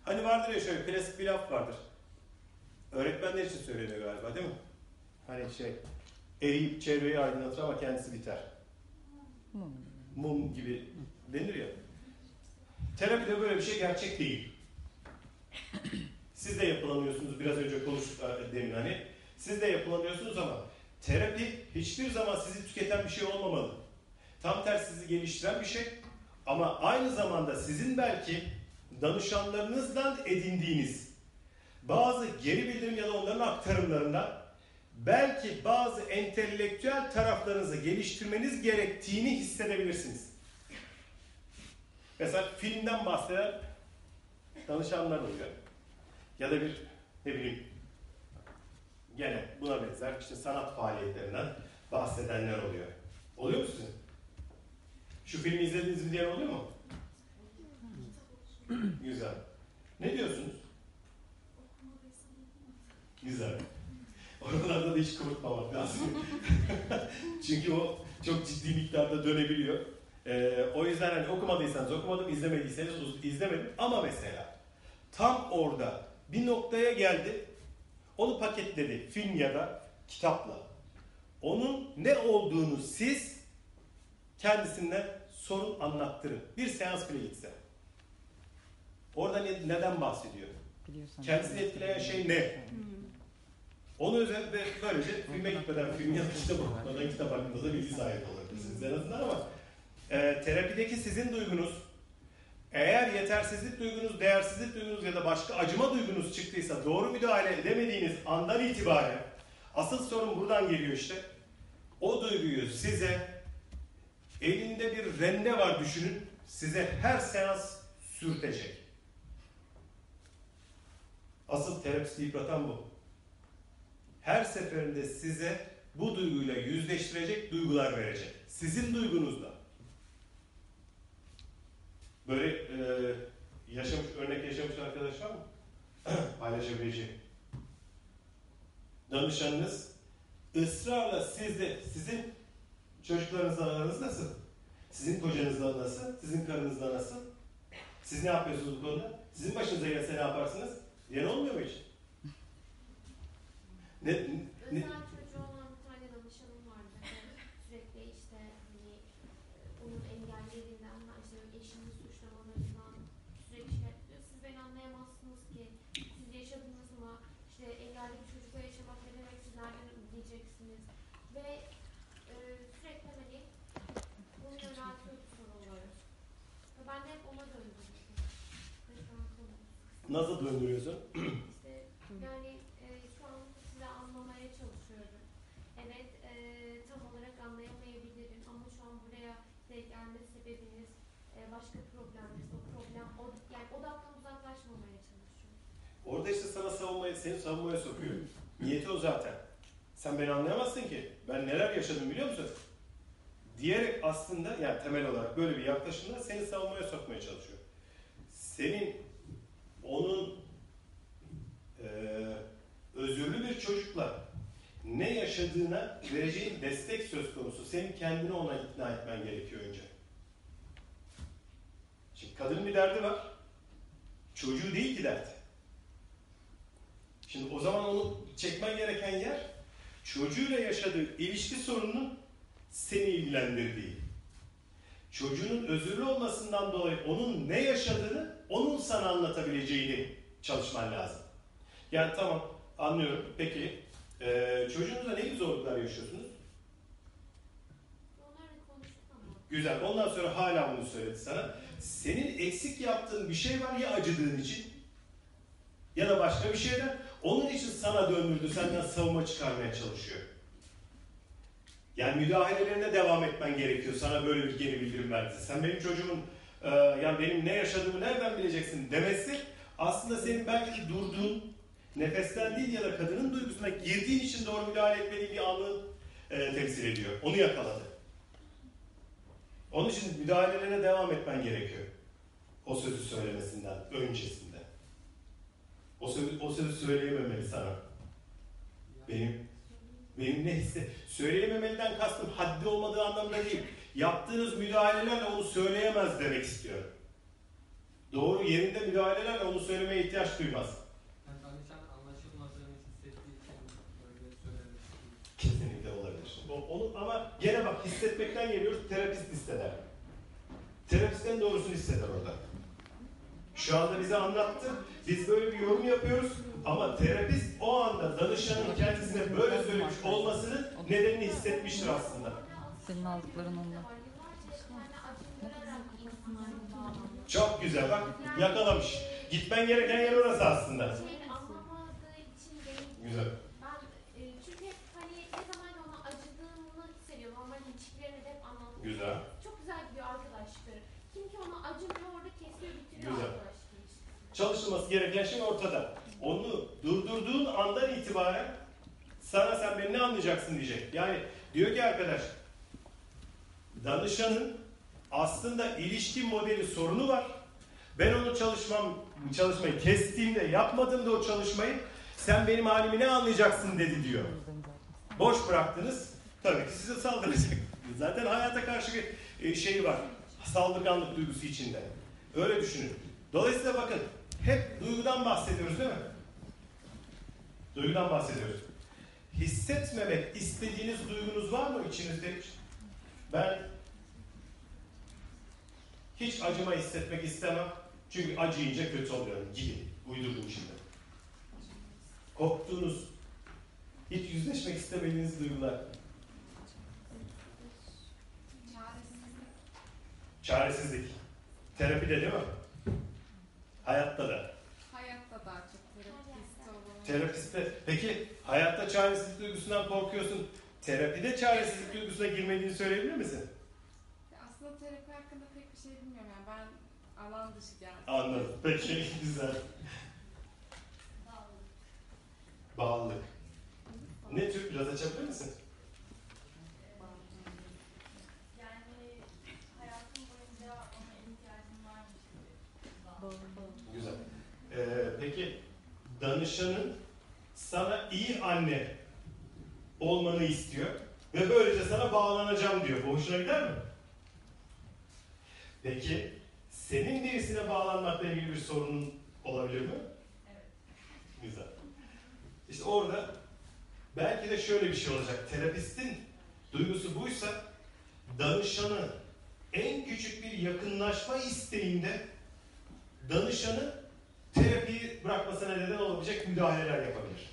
Hani vardır ya şöyle klasik bir laf vardır. Öğretmenler için söyleniyor galiba değil mi? Hani şey eriyip çevreyi aydınlatır ama kendisi biter. Mum gibi denir ya. Terapide böyle bir şey gerçek değil. Siz de yapılamıyorsunuz biraz önce konuştuk demin hani. Siz de yapılamıyorsunuz ama terapi hiçbir zaman sizi tüketen bir şey olmamalı. Tam tersi sizi geliştiren bir şey. Ama aynı zamanda sizin belki danışanlarınızdan edindiğiniz bazı geri bildirim ya da onların aktarımlarından belki bazı entelektüel taraflarınızı geliştirmeniz gerektiğini hissedebilirsiniz. Mesela filmden bahseden danışanlar oluyor. Ya da bir ne bileyim gene buna benzer işte sanat faaliyetlerinden bahsedenler oluyor. Oluyor mu sizin? Şu filmi izlediniz mi diyen oluyor mu? Güzel. Ne diyorsunuz? Güzel. Oralarda da hiç kıvırtmamak lazım. Çünkü o çok ciddi miktarda dönebiliyor. Ee, o yüzden hani okumadıysanız okumadım, izlemediyseniz izlemedim. Ama mesela tam orada bir noktaya geldi, onu paketledi film ya da kitapla. Onun ne olduğunu siz kendisinden sorun anlattırın. Bir seans bile gitse. Orada ne- neden bahsediyor? Biliyorsan. Kendisini etkileyen şey ne? Onu özel ve böylece filme gitmeden, film ya da kitap okumadan kitap hakkında da bilgi sahibi olabilirsiniz en azından ama e, terapideki sizin duygunuz eğer yetersizlik duygunuz, değersizlik duygunuz ya da başka acıma duygunuz çıktıysa doğru müdahale edemediğiniz andan itibaren asıl sorun buradan geliyor işte. O duyguyu size elinde bir rende var düşünün size her seans sürtecek. Asıl terapisti yıpratan bu. Her seferinde size bu duyguyla yüzleştirecek duygular verecek. Sizin duygunuzla. Böyle e, yaşamış, örnek yaşamış arkadaş var mı? Paylaşabileceğim. Danışanınız ısrarla sizde, sizin çocuklarınızla aranız nasıl? Sizin kocanızla nasıl? Sizin karınızla nasıl? Siz ne yapıyorsunuz bu konuda? Sizin başınıza gelse ne yaparsınız? Diyen olmuyor mu hiç? Ne, ne, Özel çocuğu olan bir tane danışanım vardı. Sürekli işte hani e, onun engellerinden, işte eşini suçlamalarından sürekli şikayet ediyor. Siz beni anlayamazsınız ki. Siz yaşadınız mı? İşte engelli bir çocukla yaşamak ne demek? Siz nereden diyeceksiniz? Ve e, sürekli hani bunu yöneltiyordu sorunları. Ben de hep ona döndüm. Nasıl döndürüyorsun? İşte yani e, şu an size anlamaya çalışıyorum. Evet e, tam olarak anlayamayabilirim ama şu an buraya size gelme sebebiniz e, başka problemler. O problem o, yani odaktan uzaklaşmamaya çalışıyorum. Orada işte sana savunmaya, seni savunmaya sokuyor. Niyeti o zaten. Sen beni anlayamazsın ki. Ben neler yaşadım biliyor musun? Diyerek aslında yani temel olarak böyle bir yaklaşımla seni savunmaya sokmaya çalışıyor. Senin onun eee özürlü bir çocukla ne yaşadığına vereceğin destek söz konusu. Senin kendini ona ikna etmen gerekiyor önce. Şimdi kadının bir derdi var. Çocuğu değil ki derdi. Şimdi o zaman onu çekmen gereken yer çocuğuyla yaşadığı ilişki sorununun seni ilgilendirdiği. Çocuğunun özürlü olmasından dolayı onun ne yaşadığını onun sana anlatabileceğini çalışman lazım. Yani tamam anlıyorum. Peki eee çocuğunuzla ne gibi zorluklar yaşıyorsunuz? Güzel. Ondan sonra hala bunu söyledi sana. Senin eksik yaptığın bir şey var ya acıdığın için ya da başka bir şeyden. Onun için sana döndürdü, senden savunma çıkarmaya çalışıyor. Yani müdahalelerine devam etmen gerekiyor. Sana böyle bir geri bildirim verdi. Sen benim çocuğumun, e, yani benim ne yaşadığımı nereden bileceksin demesi aslında senin belki durduğun, nefesten ya da kadının duygusuna girdiğin için doğru müdahale etmediğin bir anı e, temsil ediyor. Onu yakaladı. Onun için müdahalelerine devam etmen gerekiyor. O sözü söylemesinden öncesinde. O sözü, o sözü söyleyememeli sana. Benim benim ne hisse söyleyememeliden kastım haddi olmadığı anlamda değil. Yaptığınız müdahalelerle onu söyleyemez demek istiyorum. Doğru yerinde müdahalelerle onu söylemeye ihtiyaç duymaz. Kesinlikle olabilir. Onu, ama gene bak hissetmekten geliyoruz, terapist hisseder. Terapist en doğrusunu hisseder orada. Şu anda bize anlattı, biz böyle bir yorum yapıyoruz ama terapist o anda danışanın kendisine böyle söylemiş olmasının nedenini hissetmiştir aslında. Senin aldıkların bağlanıyor. Çok güzel bak, yakalamış. Gitmen gereken yer orası aslında. İçin değil. Güzel e, çünkü hep hani ne zaman ona acıdığımı hissediyorum. Normal ilişkilerini de hep anlattım. Güzel. Çok güzel gidiyor arkadaşları. Kim ki ona acımıyor orada kesiyor bitiriyor Güzel. arkadaşlık ilişkisini. Çalışılması gereken şey ortada. Onu durdurduğun andan itibaren sana sen beni ne anlayacaksın diyecek. Yani diyor ki arkadaş danışanın aslında ilişki modeli sorunu var. Ben onu çalışmam, çalışmayı kestiğimde, yapmadığımda o çalışmayı sen benim halimi ne anlayacaksın dedi diyor. Boş bıraktınız. Tabii ki size saldıracak. Zaten hayata karşı bir şeyi var. Saldırganlık duygusu içinde. Öyle düşünün. Dolayısıyla bakın hep duygudan bahsediyoruz değil mi? Duygudan bahsediyoruz. Hissetmemek istediğiniz duygunuz var mı içinizde? Ben hiç acıma hissetmek istemem. Çünkü acıyınca kötü oluyorum gibi. Uydurdum şimdi. Korktuğunuz, hiç yüzleşmek istemediğiniz duygular. Çaresizlik. Çaresizlik. Terapide değil mi? Hayatta da. Hayatta daha çok terapist olarak. Terapiste. Peki hayatta çaresizlik duygusundan korkuyorsun. Terapide çaresizlik duygusuna girmediğini söyleyebilir misin? Aslında terapi hakkında pek bir şey bilmiyorum yani ben alan dışı geldim. Anladım. Peki güzel. Bağlılık. Ne tür biraz açabilir misin? Yani hayatım boyunca ona ihtiyacım varmış gibi. Bağlı. Güzel. Ee, peki danışanın sana iyi anne olmanı istiyor ve böylece sana bağlanacağım diyor. Bu hoşuna gider mi? Peki senin birisine bağlanmakla ilgili bir sorunun olabilir mi? Evet. Güzel. İşte orada belki de şöyle bir şey olacak. Terapistin duygusu buysa danışanı en küçük bir yakınlaşma isteğinde danışanı terapiyi bırakmasına neden olabilecek müdahaleler yapabilir.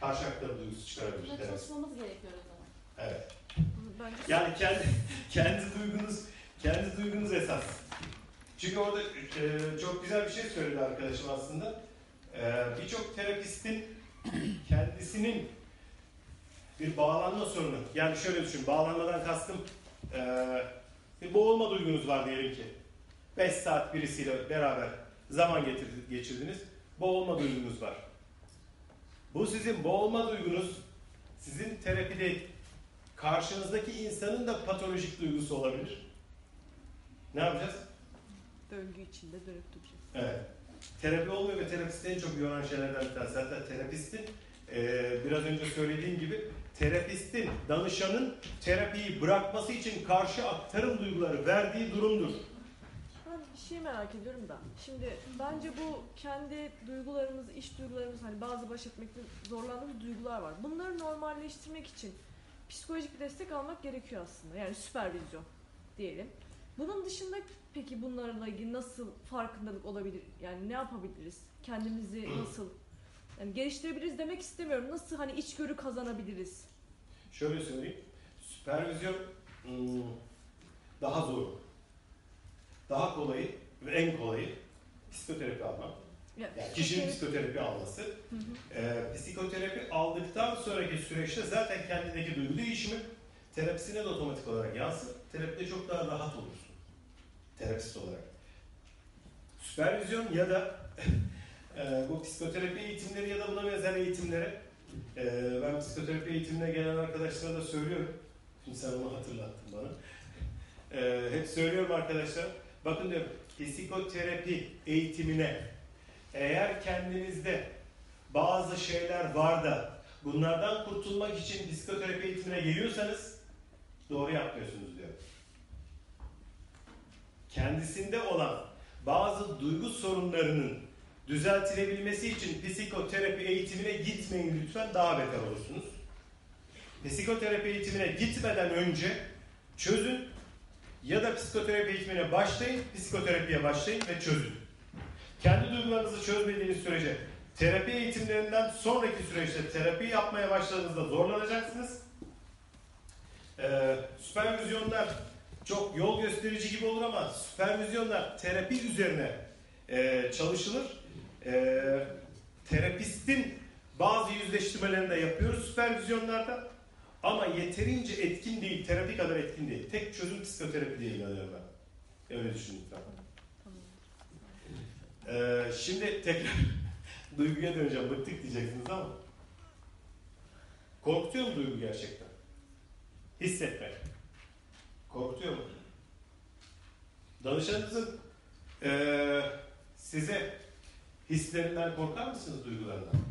Karşı duygusu çıkarabilir. Terapist. çalışmamız gerekiyor o zaman. Evet. Bence Yani kendi kendi duygunuz kendi duygunuz esas. Çünkü orada e, çok güzel bir şey söyledi arkadaşım aslında. E, Birçok terapistin kendisinin bir bağlanma sorunu. Yani şöyle düşün, bağlanmadan kastım e, bir boğulma duygunuz var diyelim ki. 5 saat birisiyle beraber zaman geçirdiniz. Boğulma duygunuz var. Bu sizin boğulma duygunuz sizin terapide karşınızdaki insanın da patolojik duygusu olabilir. Ne yapacağız? döngü içinde dönüp duracağız. Evet. Terapi olmuyor ve terapisti en çok yoran şeylerden bir tanesi. Hatta terapistin eee, biraz önce söylediğim gibi terapistin, danışanın terapiyi bırakması için karşı aktarım duyguları verdiği durumdur. Ben bir şey merak ediyorum da. Şimdi bence bu kendi duygularımız, iş duygularımız hani bazı baş etmekte zorlandığımız duygular var. Bunları normalleştirmek için psikolojik bir destek almak gerekiyor aslında. Yani süpervizyon diyelim. Bunun dışında peki bunlarla ilgili nasıl farkındalık olabilir? Yani ne yapabiliriz? Kendimizi nasıl yani geliştirebiliriz demek istemiyorum. Nasıl hani içgörü kazanabiliriz? Şöyle söyleyeyim. Süpervizyon hmm, daha zor. Daha kolayı ve en kolayı psikoterapi almak. Ya, Yani kişinin psikoterapi alması. Hı hı. Ee, psikoterapi aldıktan sonraki süreçte zaten kendindeki duygu değişimi terapisine de otomatik olarak yansır. Terapide çok daha rahat olursun. Terapist olarak. Süpervizyon ya da e, bu psikoterapi eğitimleri ya da buna benzer eğitimlere e, ben psikoterapi eğitimine gelen arkadaşlara da söylüyorum. Şimdi sen onu hatırlattın bana. E, hep söylüyorum arkadaşlar. Bakın diyorum psikoterapi eğitimine eğer kendinizde bazı şeyler var da bunlardan kurtulmak için psikoterapi eğitimine geliyorsanız doğru yapmıyorsunuz diyor. Kendisinde olan bazı duygu sorunlarının düzeltilebilmesi için psikoterapi eğitimine gitmeyin lütfen daha beter olursunuz. Psikoterapi eğitimine gitmeden önce çözün ya da psikoterapi eğitimine başlayın, psikoterapiye başlayın ve çözün. Kendi duygularınızı çözmediğiniz sürece terapi eğitimlerinden sonraki süreçte terapi yapmaya başladığınızda zorlanacaksınız. Ee, süpervizyonlar çok yol gösterici gibi olur ama süpervizyonlar terapi üzerine e, çalışılır. E, terapistin bazı yüzleştirmelerini de yapıyoruz süpervizyonlarda ama yeterince etkin değil, terapi kadar etkin değil. Tek çözüm psikoterapi inanıyorum ben. Öyle lütfen. Tamam. Ee, şimdi tekrar duyguya döneceğim. Bıktık diyeceksiniz ama. Korkutuyor mu duygu gerçekten? Hissetmek. Korkutuyor mu? Danışanınızın eee, size hislerinden korkar mısınız duygularından?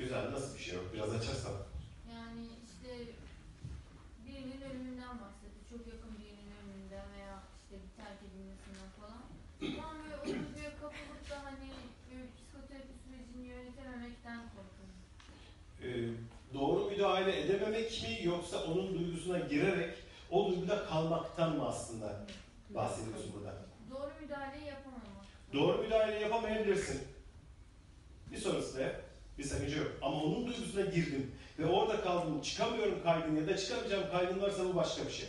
Güzel, nasıl bir şey yok? Biraz açarsan. Yani işte birinin ölümünden bahsetti. Çok yakın birinin ölümünden veya işte bir terk edilmesinden falan. Ben böyle onun böyle kapılıp da hani böyle psikoterapi sürecini yönetememekten korkuyorum. Ee, doğru müdahale edememek mi yoksa onun duygusuna girerek o duyguda kalmaktan mı aslında bahsediyorsun burada? Doğru müdahaleyi yapamamak. Doğru müdahale yapamayabilirsin. Bir sonrası ne? Bir sakınca yok. Ama onun duygusuna girdim ve orada kaldım, çıkamıyorum kaygın ya da çıkamayacağım kaygın varsa bu başka bir şey.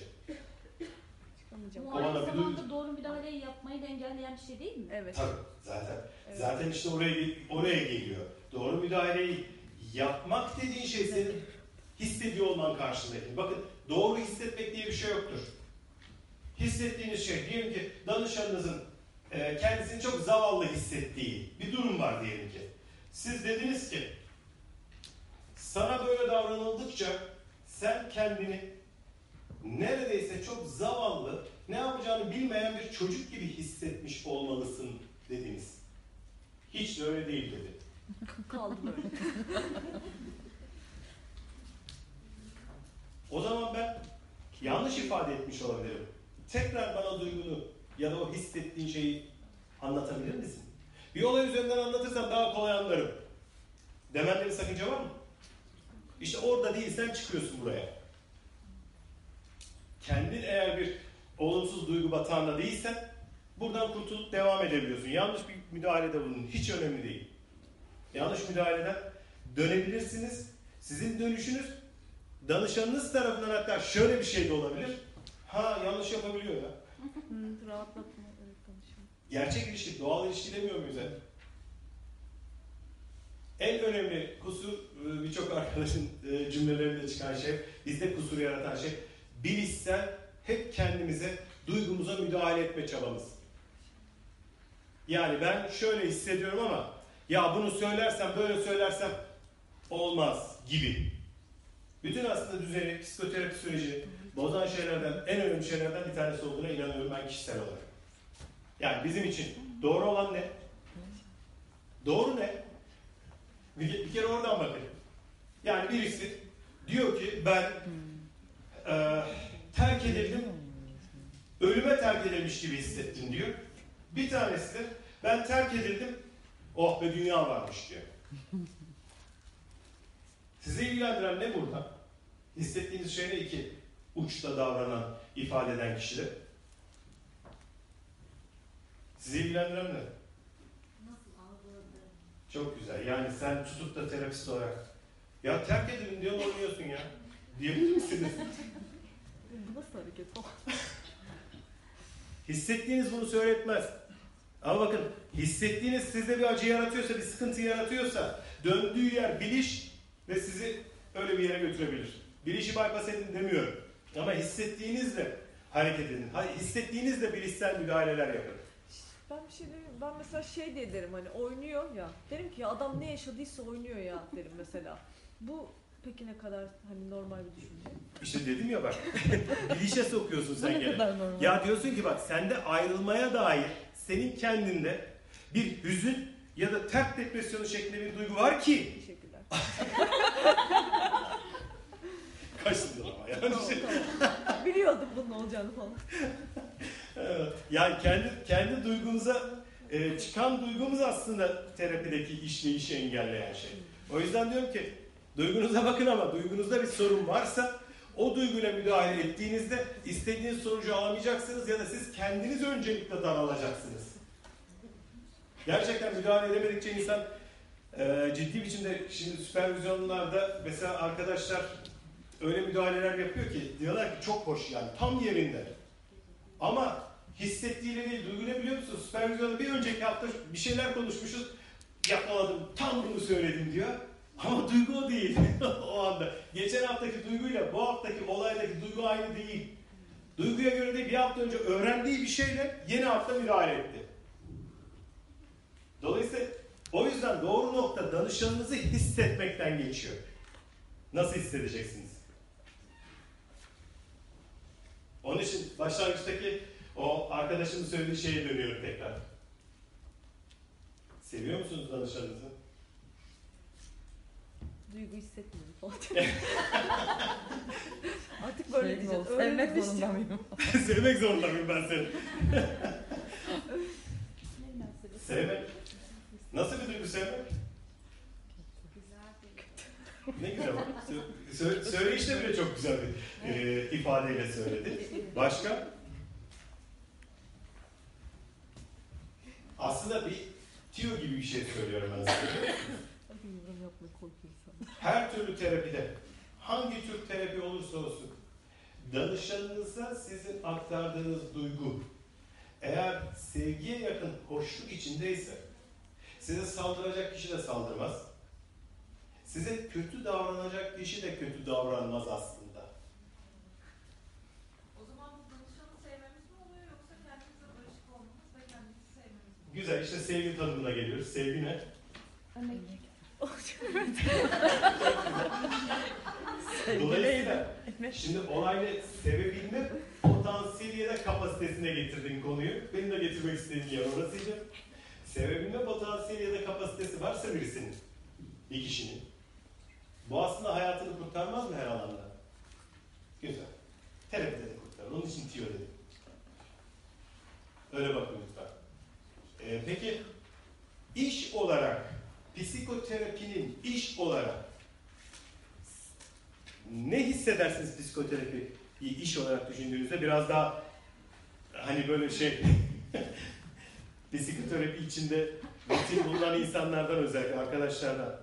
Çıkamayacağım. Bu aynı bir zamanda duygu- doğru müdahaleyi yapmayı da engelleyen bir şey değil mi? Evet. Tabii zaten. evet. Zaten işte oraya oraya geliyor. Doğru müdahaleyi yapmak dediğin şey senin hissediyor olman karşındaki. Bakın doğru hissetmek diye bir şey yoktur. Hissettiğiniz şey diyelim ki danışanınızın e, kendisini çok zavallı hissettiği bir durum var diyelim ki. Siz dediniz ki sana böyle davranıldıkça sen kendini neredeyse çok zavallı, ne yapacağını bilmeyen bir çocuk gibi hissetmiş olmalısın dediniz. Hiç de öyle değil dedi. Kaldı böyle. O zaman ben yanlış ifade etmiş olabilirim. Tekrar bana duygunu ya da o hissettiğin şeyi anlatabilir misin? Bir olay üzerinden anlatırsan daha kolay anlarım. Demende bir sakınca var mı? İşte orada değilsen çıkıyorsun buraya. Kendin eğer bir olumsuz duygu batağında değilsen buradan kurtulup devam edebiliyorsun. Yanlış bir müdahalede bulunun. Hiç önemli değil. Yanlış müdahaleden dönebilirsiniz. Sizin dönüşünüz danışanınız tarafından hatta şöyle bir şey de olabilir. Ha yanlış yapabiliyor ya. Rahatlatma. Gerçek ilişki, doğal ilişki demiyor muyuz hep? En önemli kusur e, birçok arkadaşın e, cümlelerinde çıkan şey, bizde kusur yaratan şey bilişsel hep kendimize, duygumuza müdahale etme çabamız. Yani ben şöyle hissediyorum ama ya bunu söylersem, böyle söylersem olmaz gibi. Bütün aslında düzeni, psikoterapi süreci bozan şeylerden, en önemli şeylerden bir tanesi olduğuna inanıyorum ben kişisel olarak. Yani bizim için doğru olan ne? Doğru ne? Bir, bir kere oradan bakın. Yani birisi diyor ki ben e, terk edildim, ölüme terk edilmiş gibi hissettim diyor. Bir tanesi de ben terk edildim, oh be dünya varmış diyor. Sizi ilgilendiren ne burada? Hissettiğiniz şey ne iki uçta davranan, ifade eden kişiler? Sizi ilgilendiren ne? Nasıl algıladığım. Çok güzel. Yani sen tutup da terapist olarak ya terk edilin diyor oynuyorsun ya. Diyebilir misiniz? Bu nasıl hareket falan? Hissettiğiniz bunu söyletmez. Ama bakın hissettiğiniz sizde bir acı yaratıyorsa, bir sıkıntı yaratıyorsa döndüğü yer biliş ve sizi öyle bir yere götürebilir. Bilişi bypass edin demiyorum. Ama hissettiğinizle hareket edin. Hissettiğinizle bilişsel müdahaleler yapın. Ben bir şey diyeyim. Ben mesela şey diye derim hani oynuyor ya. Derim ki ya adam ne yaşadıysa oynuyor ya derim mesela. Bu peki ne kadar hani normal bir düşünce? İşte dedim ya bak. bilişe sokuyorsun Bu sen ne gene. kadar normal. Ya diyorsun ki bak sende ayrılmaya dair senin kendinde bir hüzün ya da terk depresyonu şeklinde bir duygu var ki Teşekkürler. kaçtın ama yani. tamam, tamam. Biliyordum bunun olacağını falan. Yani kendi kendi duygunuza e, çıkan duygumuz aslında terapideki işleyişi engelleyen şey. O yüzden diyorum ki duygunuza bakın ama duygunuzda bir sorun varsa o duyguyla müdahale ettiğinizde istediğiniz sonucu alamayacaksınız ya da siz kendiniz öncelikle daralacaksınız. Gerçekten müdahale edemedikçe insan e, ciddi biçimde şimdi süpervizyonlarda mesela arkadaşlar öyle müdahaleler yapıyor ki diyorlar ki çok hoş yani tam yerinde. Ama hissettiğiyle değil, duyguyla biliyor musun? Süpervizyonda bir önceki hafta bir şeyler konuşmuşuz. Yapamadım, tam bunu söyledim diyor. Ama duygu o değil o anda. Geçen haftaki duyguyla bu haftaki olaydaki duygu aynı değil. Duyguya göre değil, bir hafta önce öğrendiği bir şeyle yeni hafta müdahale etti. Dolayısıyla o yüzden doğru nokta danışanınızı hissetmekten geçiyor. Nasıl hissedeceksiniz? Onun için başlangıçtaki o arkadaşımın söylediği şeye dönüyorum tekrar. Seviyor musunuz danışanınızı? Duygu hissetmiyorum. Artık böyle şey diyeceğim. Sevmek zorunda mıyım? Sevmek zorunda mıyım ben seni? sevmek. Nasıl bir duygu sevmek? ne güzel. Sö- söyleyişte bile çok güzel bir e, ifadeyle söyledi. Başka? Aslında bir tiyo gibi bir şey söylüyorum ben size. Her türlü terapide, hangi tür terapi olursa olsun, danışanınıza sizin aktardığınız duygu, eğer sevgiye yakın hoşluk içindeyse, size saldıracak kişi de saldırmaz, size kötü davranacak kişi de kötü davranmaz aslında. O zaman bu danışanı sevmemiz mi oluyor yoksa kendimize barışık olmamız ve kendimizi sevmemiz mi? Güzel, işte sevgi tanımına geliyoruz. Sevgi ne? Dolayısıyla şimdi olayla sevebilme potansiyeli ya da kapasitesine getirdin konuyu. Benim de getirmek istediğim yer orasıydı. Sevebilme potansiyeli ya da kapasitesi varsa birisinin, bir kişinin, bu aslında hayatını kurtarmaz mı her alanda? Güzel. Terapide de kurtarır. Onun için tiyo dedim. Öyle bakın lütfen. Ee, peki iş olarak, psikoterapinin iş olarak ne hissedersiniz psikoterapi iş olarak düşündüğünüzde biraz daha hani böyle şey psikoterapi içinde rutin bulunan insanlardan özellikle arkadaşlardan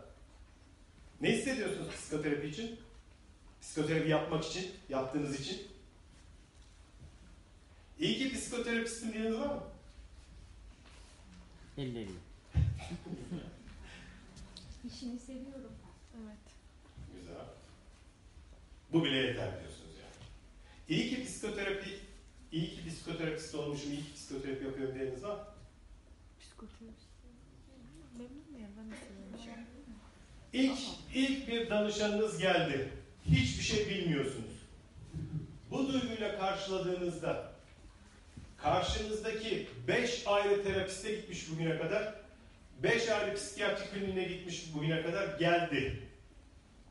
ne hissediyorsunuz psikoterapi için? Psikoterapi yapmak için, yaptığınız için? İyi ki psikoterapistim diyeniniz var mı? 50 50. İşimi seviyorum. Evet. Güzel. Bu bile yeter diyorsunuz yani. İyi ki psikoterapi, iyi ki psikoterapist olmuşum, iyi ki psikoterapi yapıyorum diyeniniz var? Psikoterapist. Memnun muyum? Ben de seviyorum. İlk, ilk bir danışanınız geldi. Hiçbir şey bilmiyorsunuz. Bu duyguyla karşıladığınızda karşınızdaki 5 ayrı terapiste gitmiş bugüne kadar, 5 ayrı psikiyatri kliniğine gitmiş bugüne kadar geldi.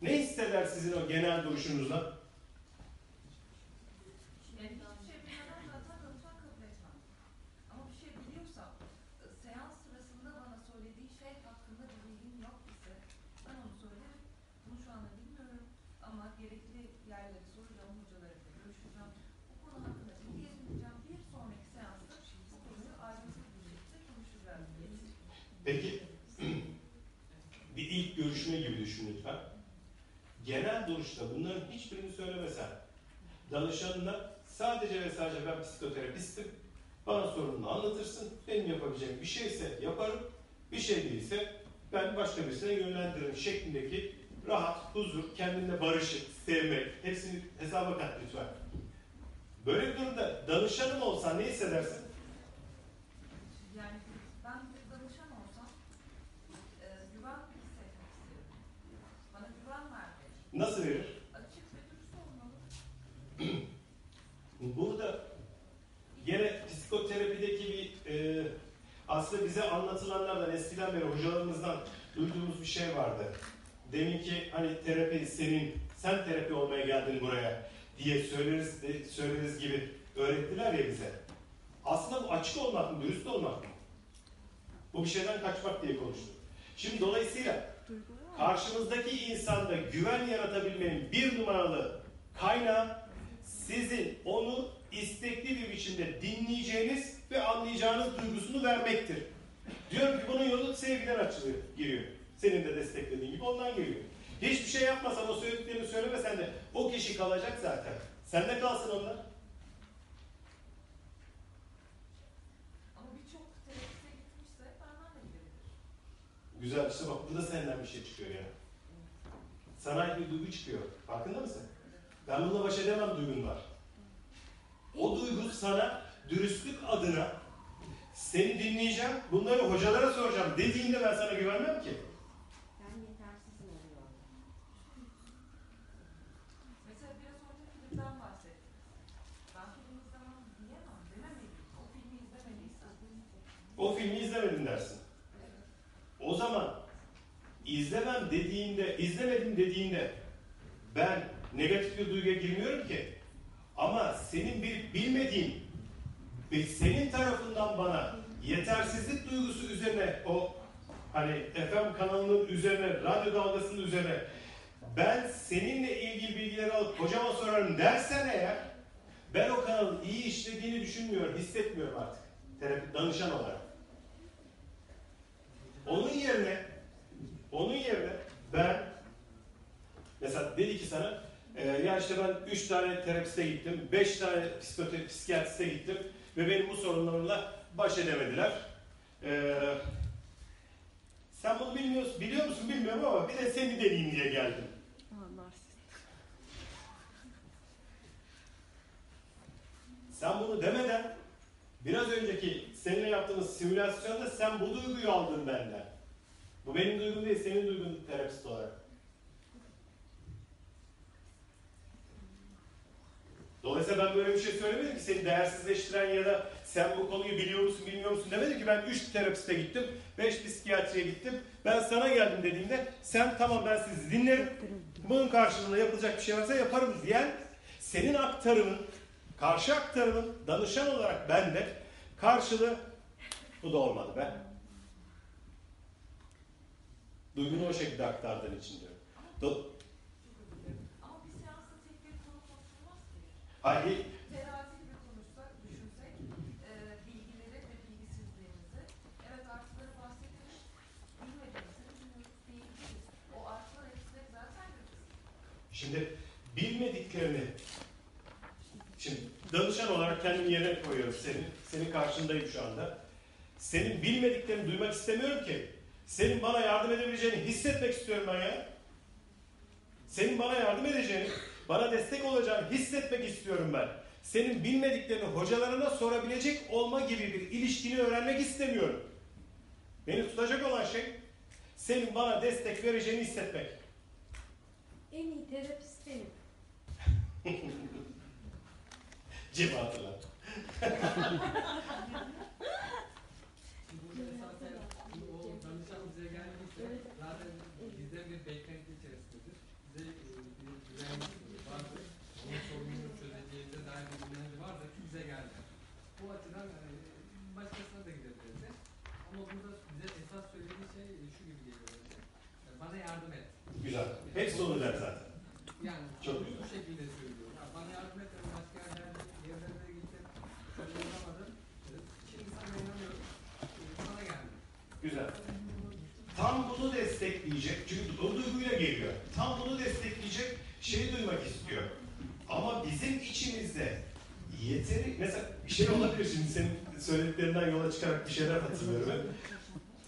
Ne hisseder sizin o genel duruşunuzla? Yani hiçbir şey bilmeden zaten danışan kabul etmem. Ama bir şey biliyorsam, e, seans sırasında bana söylediği şey hakkında bir bilgim yok ise ben onu söylerim. Bunu şu anda bilmiyorum ama gerekli yerleri soracağım, hocalarımla görüşeceğim. Bu konu hakkında bilgi edineceğim. Bir sonraki seansta bu konuyu ayrıntılı bir şekilde konuşacağız diye. Peki bir ilk görüşme gibi düşün lütfen. Genel duruşta bunların hiçbirini söylemesen danışanına sadece ve sadece ben psikoterapistim bana sorununu anlatırsın benim yapabileceğim bir şeyse yaparım bir şey değilse ben başka birisine yönlendiririm şeklindeki rahat, huzur, kendinle barışık, sevmek hepsini hesaba kat lütfen. Böyle bir durumda danışanım olsan ne hissedersin? Yani ben bir danışan olsam e, güven hissetmek istiyorum. Bana güven vermeli. Nasıl verir? Açık ve dürüst olmalı. Burada gene psikoterapideki bir e, aslında bize anlatılanlardan eskiden beri hocalarımızdan duyduğumuz bir şey vardı. Demin ki hani terapi senin, sen terapi olmaya geldin buraya diye söyleriz, de, söyleriz gibi öğrettiler ya bize. Aslında bu açık olmak mı, dürüst olmak mı? Bu bir şeyden kaçmak diye konuştuk. Şimdi dolayısıyla karşımızdaki insanda güven yaratabilmenin bir numaralı kaynağı sizin onu istekli bir biçimde dinleyeceğiniz ve anlayacağınız duygusunu vermektir. Diyorum ki bunun yolu sevgiden açılıyor, giriyor. Senin de desteklediğin gibi ondan geliyor. Hiçbir şey yapmasan, o söylediklerini söylemesen de o kişi kalacak zaten. Sende kalsın onlar. Ama birçok terapiste gitmişse benden de gidebilir. Güzel işte bak burada senden bir şey çıkıyor yani. Sana ait bir duygu çıkıyor. Farkında mısın? Ben bununla baş edemem duygun var. O duygu sana dürüstlük adına seni dinleyeceğim, bunları hocalara soracağım dediğinde ben sana güvenmem ki. Ben yetersizim oluyor. Mesela biraz önce filmden bahsettiniz. Ben film izlemem diyemem, dememeliyim. O filmi izlemeliysem. O filmi izlemedin dersin. O zaman izlemem dediğinde, izlemedim dediğinde ben negatif bir duyguya girmiyorum ki. Ama senin bir bilmediğin ve senin tarafından bana yetersizlik duygusu üzerine o hani FM kanalının üzerine, radyo dalgasının üzerine ben seninle ilgili bilgileri alıp hocama sorarım dersen eğer ben o kanalın iyi işlediğini düşünmüyorum, hissetmiyorum artık. Terapi danışan olarak. Onun yerine onun yerine ben mesela dedi ki sana e, ya işte ben 3 tane terapiste gittim, 5 tane psikoterapi- psikiyatriste gittim ve benim bu sorunlarımla baş edemediler. E, sen bunu bilmiyorsun, biliyor musun bilmiyorum ama bir de seni deneyeyim diye geldim. Sen bunu demeden biraz önceki seninle yaptığımız simülasyonda sen bu duyguyu aldın benden. Bu benim duygum değil, senin duygun terapist olarak. Dolayısıyla ben böyle bir şey söylemedim ki seni değersizleştiren ya da sen bu konuyu biliyor musun bilmiyor musun demedim ki ben 3 terapiste gittim, 5 psikiyatriye gittim. Ben sana geldim dediğimde sen tamam ben sizi dinlerim. Bunun karşılığında yapılacak bir şey varsa yaparım diyen senin aktarımın, karşı aktarımın danışan olarak bende karşılığı bu da olmadı be. Duygunu o şekilde aktardığın için diyorum. Do-. Hayır. Şimdi bilmediklerini danışan olarak kendimi yerine koyuyorum senin. Senin karşındayım şu anda. Senin bilmediklerini duymak istemiyorum ki. Senin bana yardım edebileceğini hissetmek istiyorum ben ya. Senin bana yardım edeceğini, bana destek olacağını hissetmek istiyorum ben. Senin bilmediklerini hocalarına sorabilecek olma gibi bir ilişkini öğrenmek istemiyorum. Beni tutacak olan şey senin bana destek vereceğini hissetmek. En iyi terapist benim. E. Bize geldi. Bu açıdan başkasına da gidebilirdi. Ama burada bize esas söylediği şey şu gibi geliyor bence. Bana yardım et. Güzel. Hepsi onu der zaten. Yeteri, mesela bir şey olabilir şimdi senin söylediklerinden yola çıkarak bir şeyler hatırlıyorum.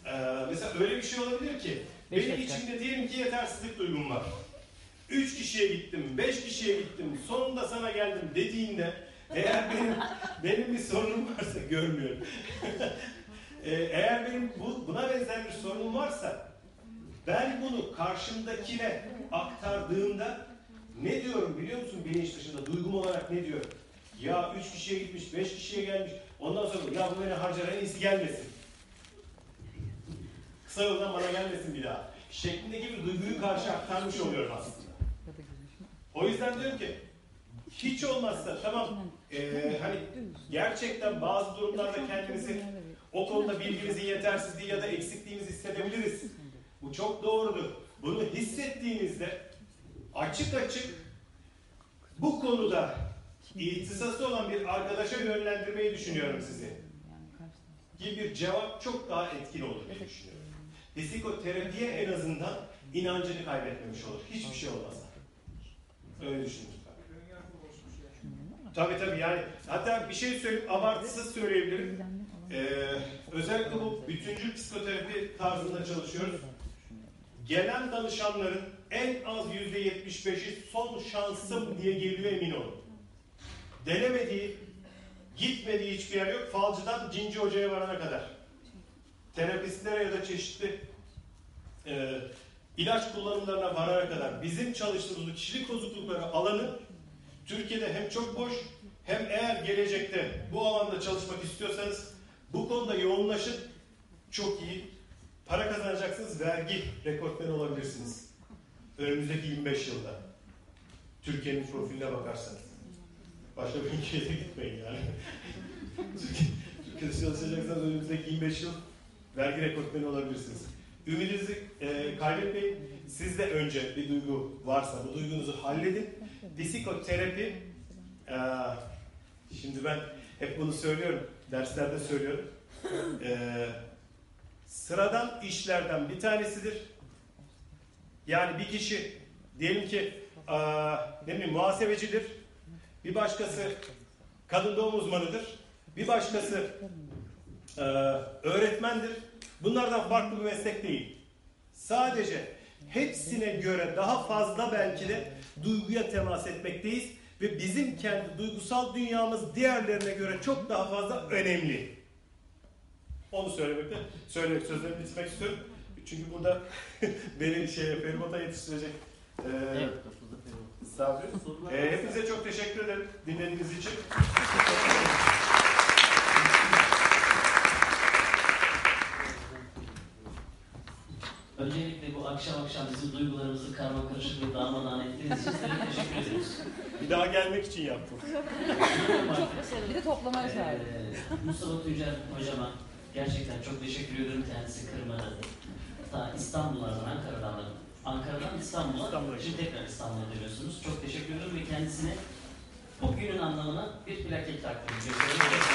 Ee, mesela öyle bir şey olabilir ki, Beş benim dakika. içimde diyelim ki yetersizlik duygum var. Üç kişiye gittim, beş kişiye gittim, sonunda sana geldim dediğinde eğer benim benim bir sorunum varsa görmüyorum. Ee, eğer benim bu, buna benzer bir sorunum varsa ben bunu karşımdakine aktardığımda ne diyorum biliyor musun bilinç dışında duygum olarak ne diyorum? Ya üç kişiye gitmiş, beş kişiye gelmiş. Ondan sonra ya bu beni harcar en iyisi gelmesin. Kısa yoldan bana gelmesin bir daha. Şeklindeki bir duyguyu karşı aktarmış oluyorum aslında. O yüzden diyorum ki hiç olmazsa tamam eee, hani gerçekten bazı durumlarda kendimizi o konuda bilgimizin yetersizliği ya da eksikliğimizi hissedebiliriz. Bu çok doğrudur. Bunu hissettiğinizde açık açık bu konuda ihtisası olan bir arkadaşa yönlendirmeyi düşünüyorum sizi. Gibi bir cevap çok daha etkili olur diye düşünüyorum. Psikoterapiye en azından inancını kaybetmemiş olur. Hiçbir şey olmazsa. Öyle düşünüyorum. Tabii tabii yani hatta bir şey söyleyip abartısız söyleyebilirim. Ee, özellikle bu bütüncül psikoterapi tarzında çalışıyoruz. Gelen danışanların en az %75'i son şansım diye geliyor emin olun. Denemediği, gitmediği hiçbir yer yok. Falcıdan cinci hocaya varana kadar. Terapistlere ya da çeşitli e, ilaç kullanımlarına varana kadar bizim çalıştığımız kişilik bozuklukları alanı Türkiye'de hem çok boş hem eğer gelecekte bu alanda çalışmak istiyorsanız bu konuda yoğunlaşın. Çok iyi. Para kazanacaksınız, vergi rekortmeni olabilirsiniz. Önümüzdeki 25 yılda. Türkiye'nin profiline bakarsanız. Başka bir ülkeye gitmeyin yani. Türkiye- Türkiye'de çalışacaksanız önümüzdeki 25 yıl vergi rekortmeni olabilirsiniz. Ümidinizi e, kaybetmeyin. Sizde önce bir duygu varsa bu duygunuzu halledin. Psikoterapi e, şimdi ben hep bunu söylüyorum. Derslerde söylüyorum. E, sıradan işlerden bir tanesidir. Yani bir kişi diyelim ki e, ne bileyim muhasebecidir. Bir başkası kadın doğum uzmanıdır. Bir başkası e, öğretmendir. Bunlardan farklı bir meslek değil. Sadece hepsine göre daha fazla belki de duyguya temas etmekteyiz ve bizim kendi duygusal dünyamız diğerlerine göre çok daha fazla önemli. Onu söylemekte, söylemek sözlerimi bitirmek istiyorum. Çünkü burada beni şey feribota yetiştirecek e, Evet, kapıda feribot. Sabri. E, hepinize çok teşekkür ederim dinlediğiniz için. Öncelikle bu akşam akşam bizim duygularımızı karma karışık ve darmadağın ettiğiniz için size teşekkür ediyoruz. Bir daha gelmek için yaptım. Bir de toplamaya çağırdım. Ee, Mustafa Tüccar hocama gerçekten çok teşekkür ediyorum. Kendisi kırmadı. Ta İstanbul'dan, Ankara'dan da. Ankara'dan İstanbul'a, İstanbul'a şimdi tekrar İstanbul'a dönüyorsunuz. Çok teşekkür ediyorum ve kendisine bu günün anlamına bir plaket takdim ediyorum.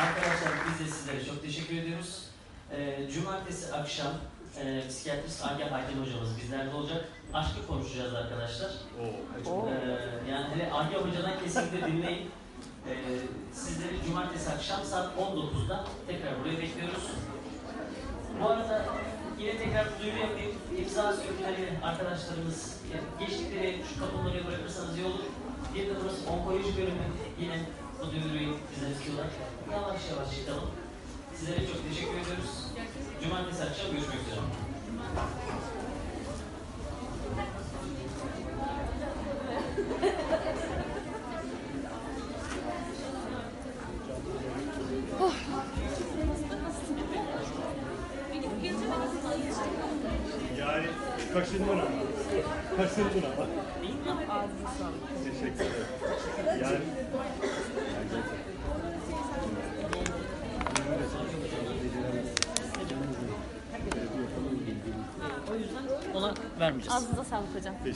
Arkadaşlar biz de sizlere çok teşekkür ediyoruz. Ee, Cumartesi akşam e, psikiyatrist Agah Aydın hocamız bizlerle olacak. Aşkı konuşacağız arkadaşlar. Oo. Ee, yani hele Agah Hoca'dan kesinlikle dinleyin. Ee, sizleri cumartesi akşam saat 19'da tekrar buraya bekliyoruz. Bu arada yine tekrar duyuru yapayım. İmza sürümleri arkadaşlarımız geçtikleri şu kapıları bırakırsanız iyi olur. Bir de burası onkoloji bölümü. Yine bu duyuruyu bize istiyorlar. Yavaş yavaş çıkalım. Sizlere çok teşekkür ediyoruz. Cumartesi akşam görüşmek üzere. Yani Kaşındın ama. Sağlık. Teşekkür ederim. Yani O yüzden ona vermeyeceğiz. Ağzınıza sağlık hocam. teşekkür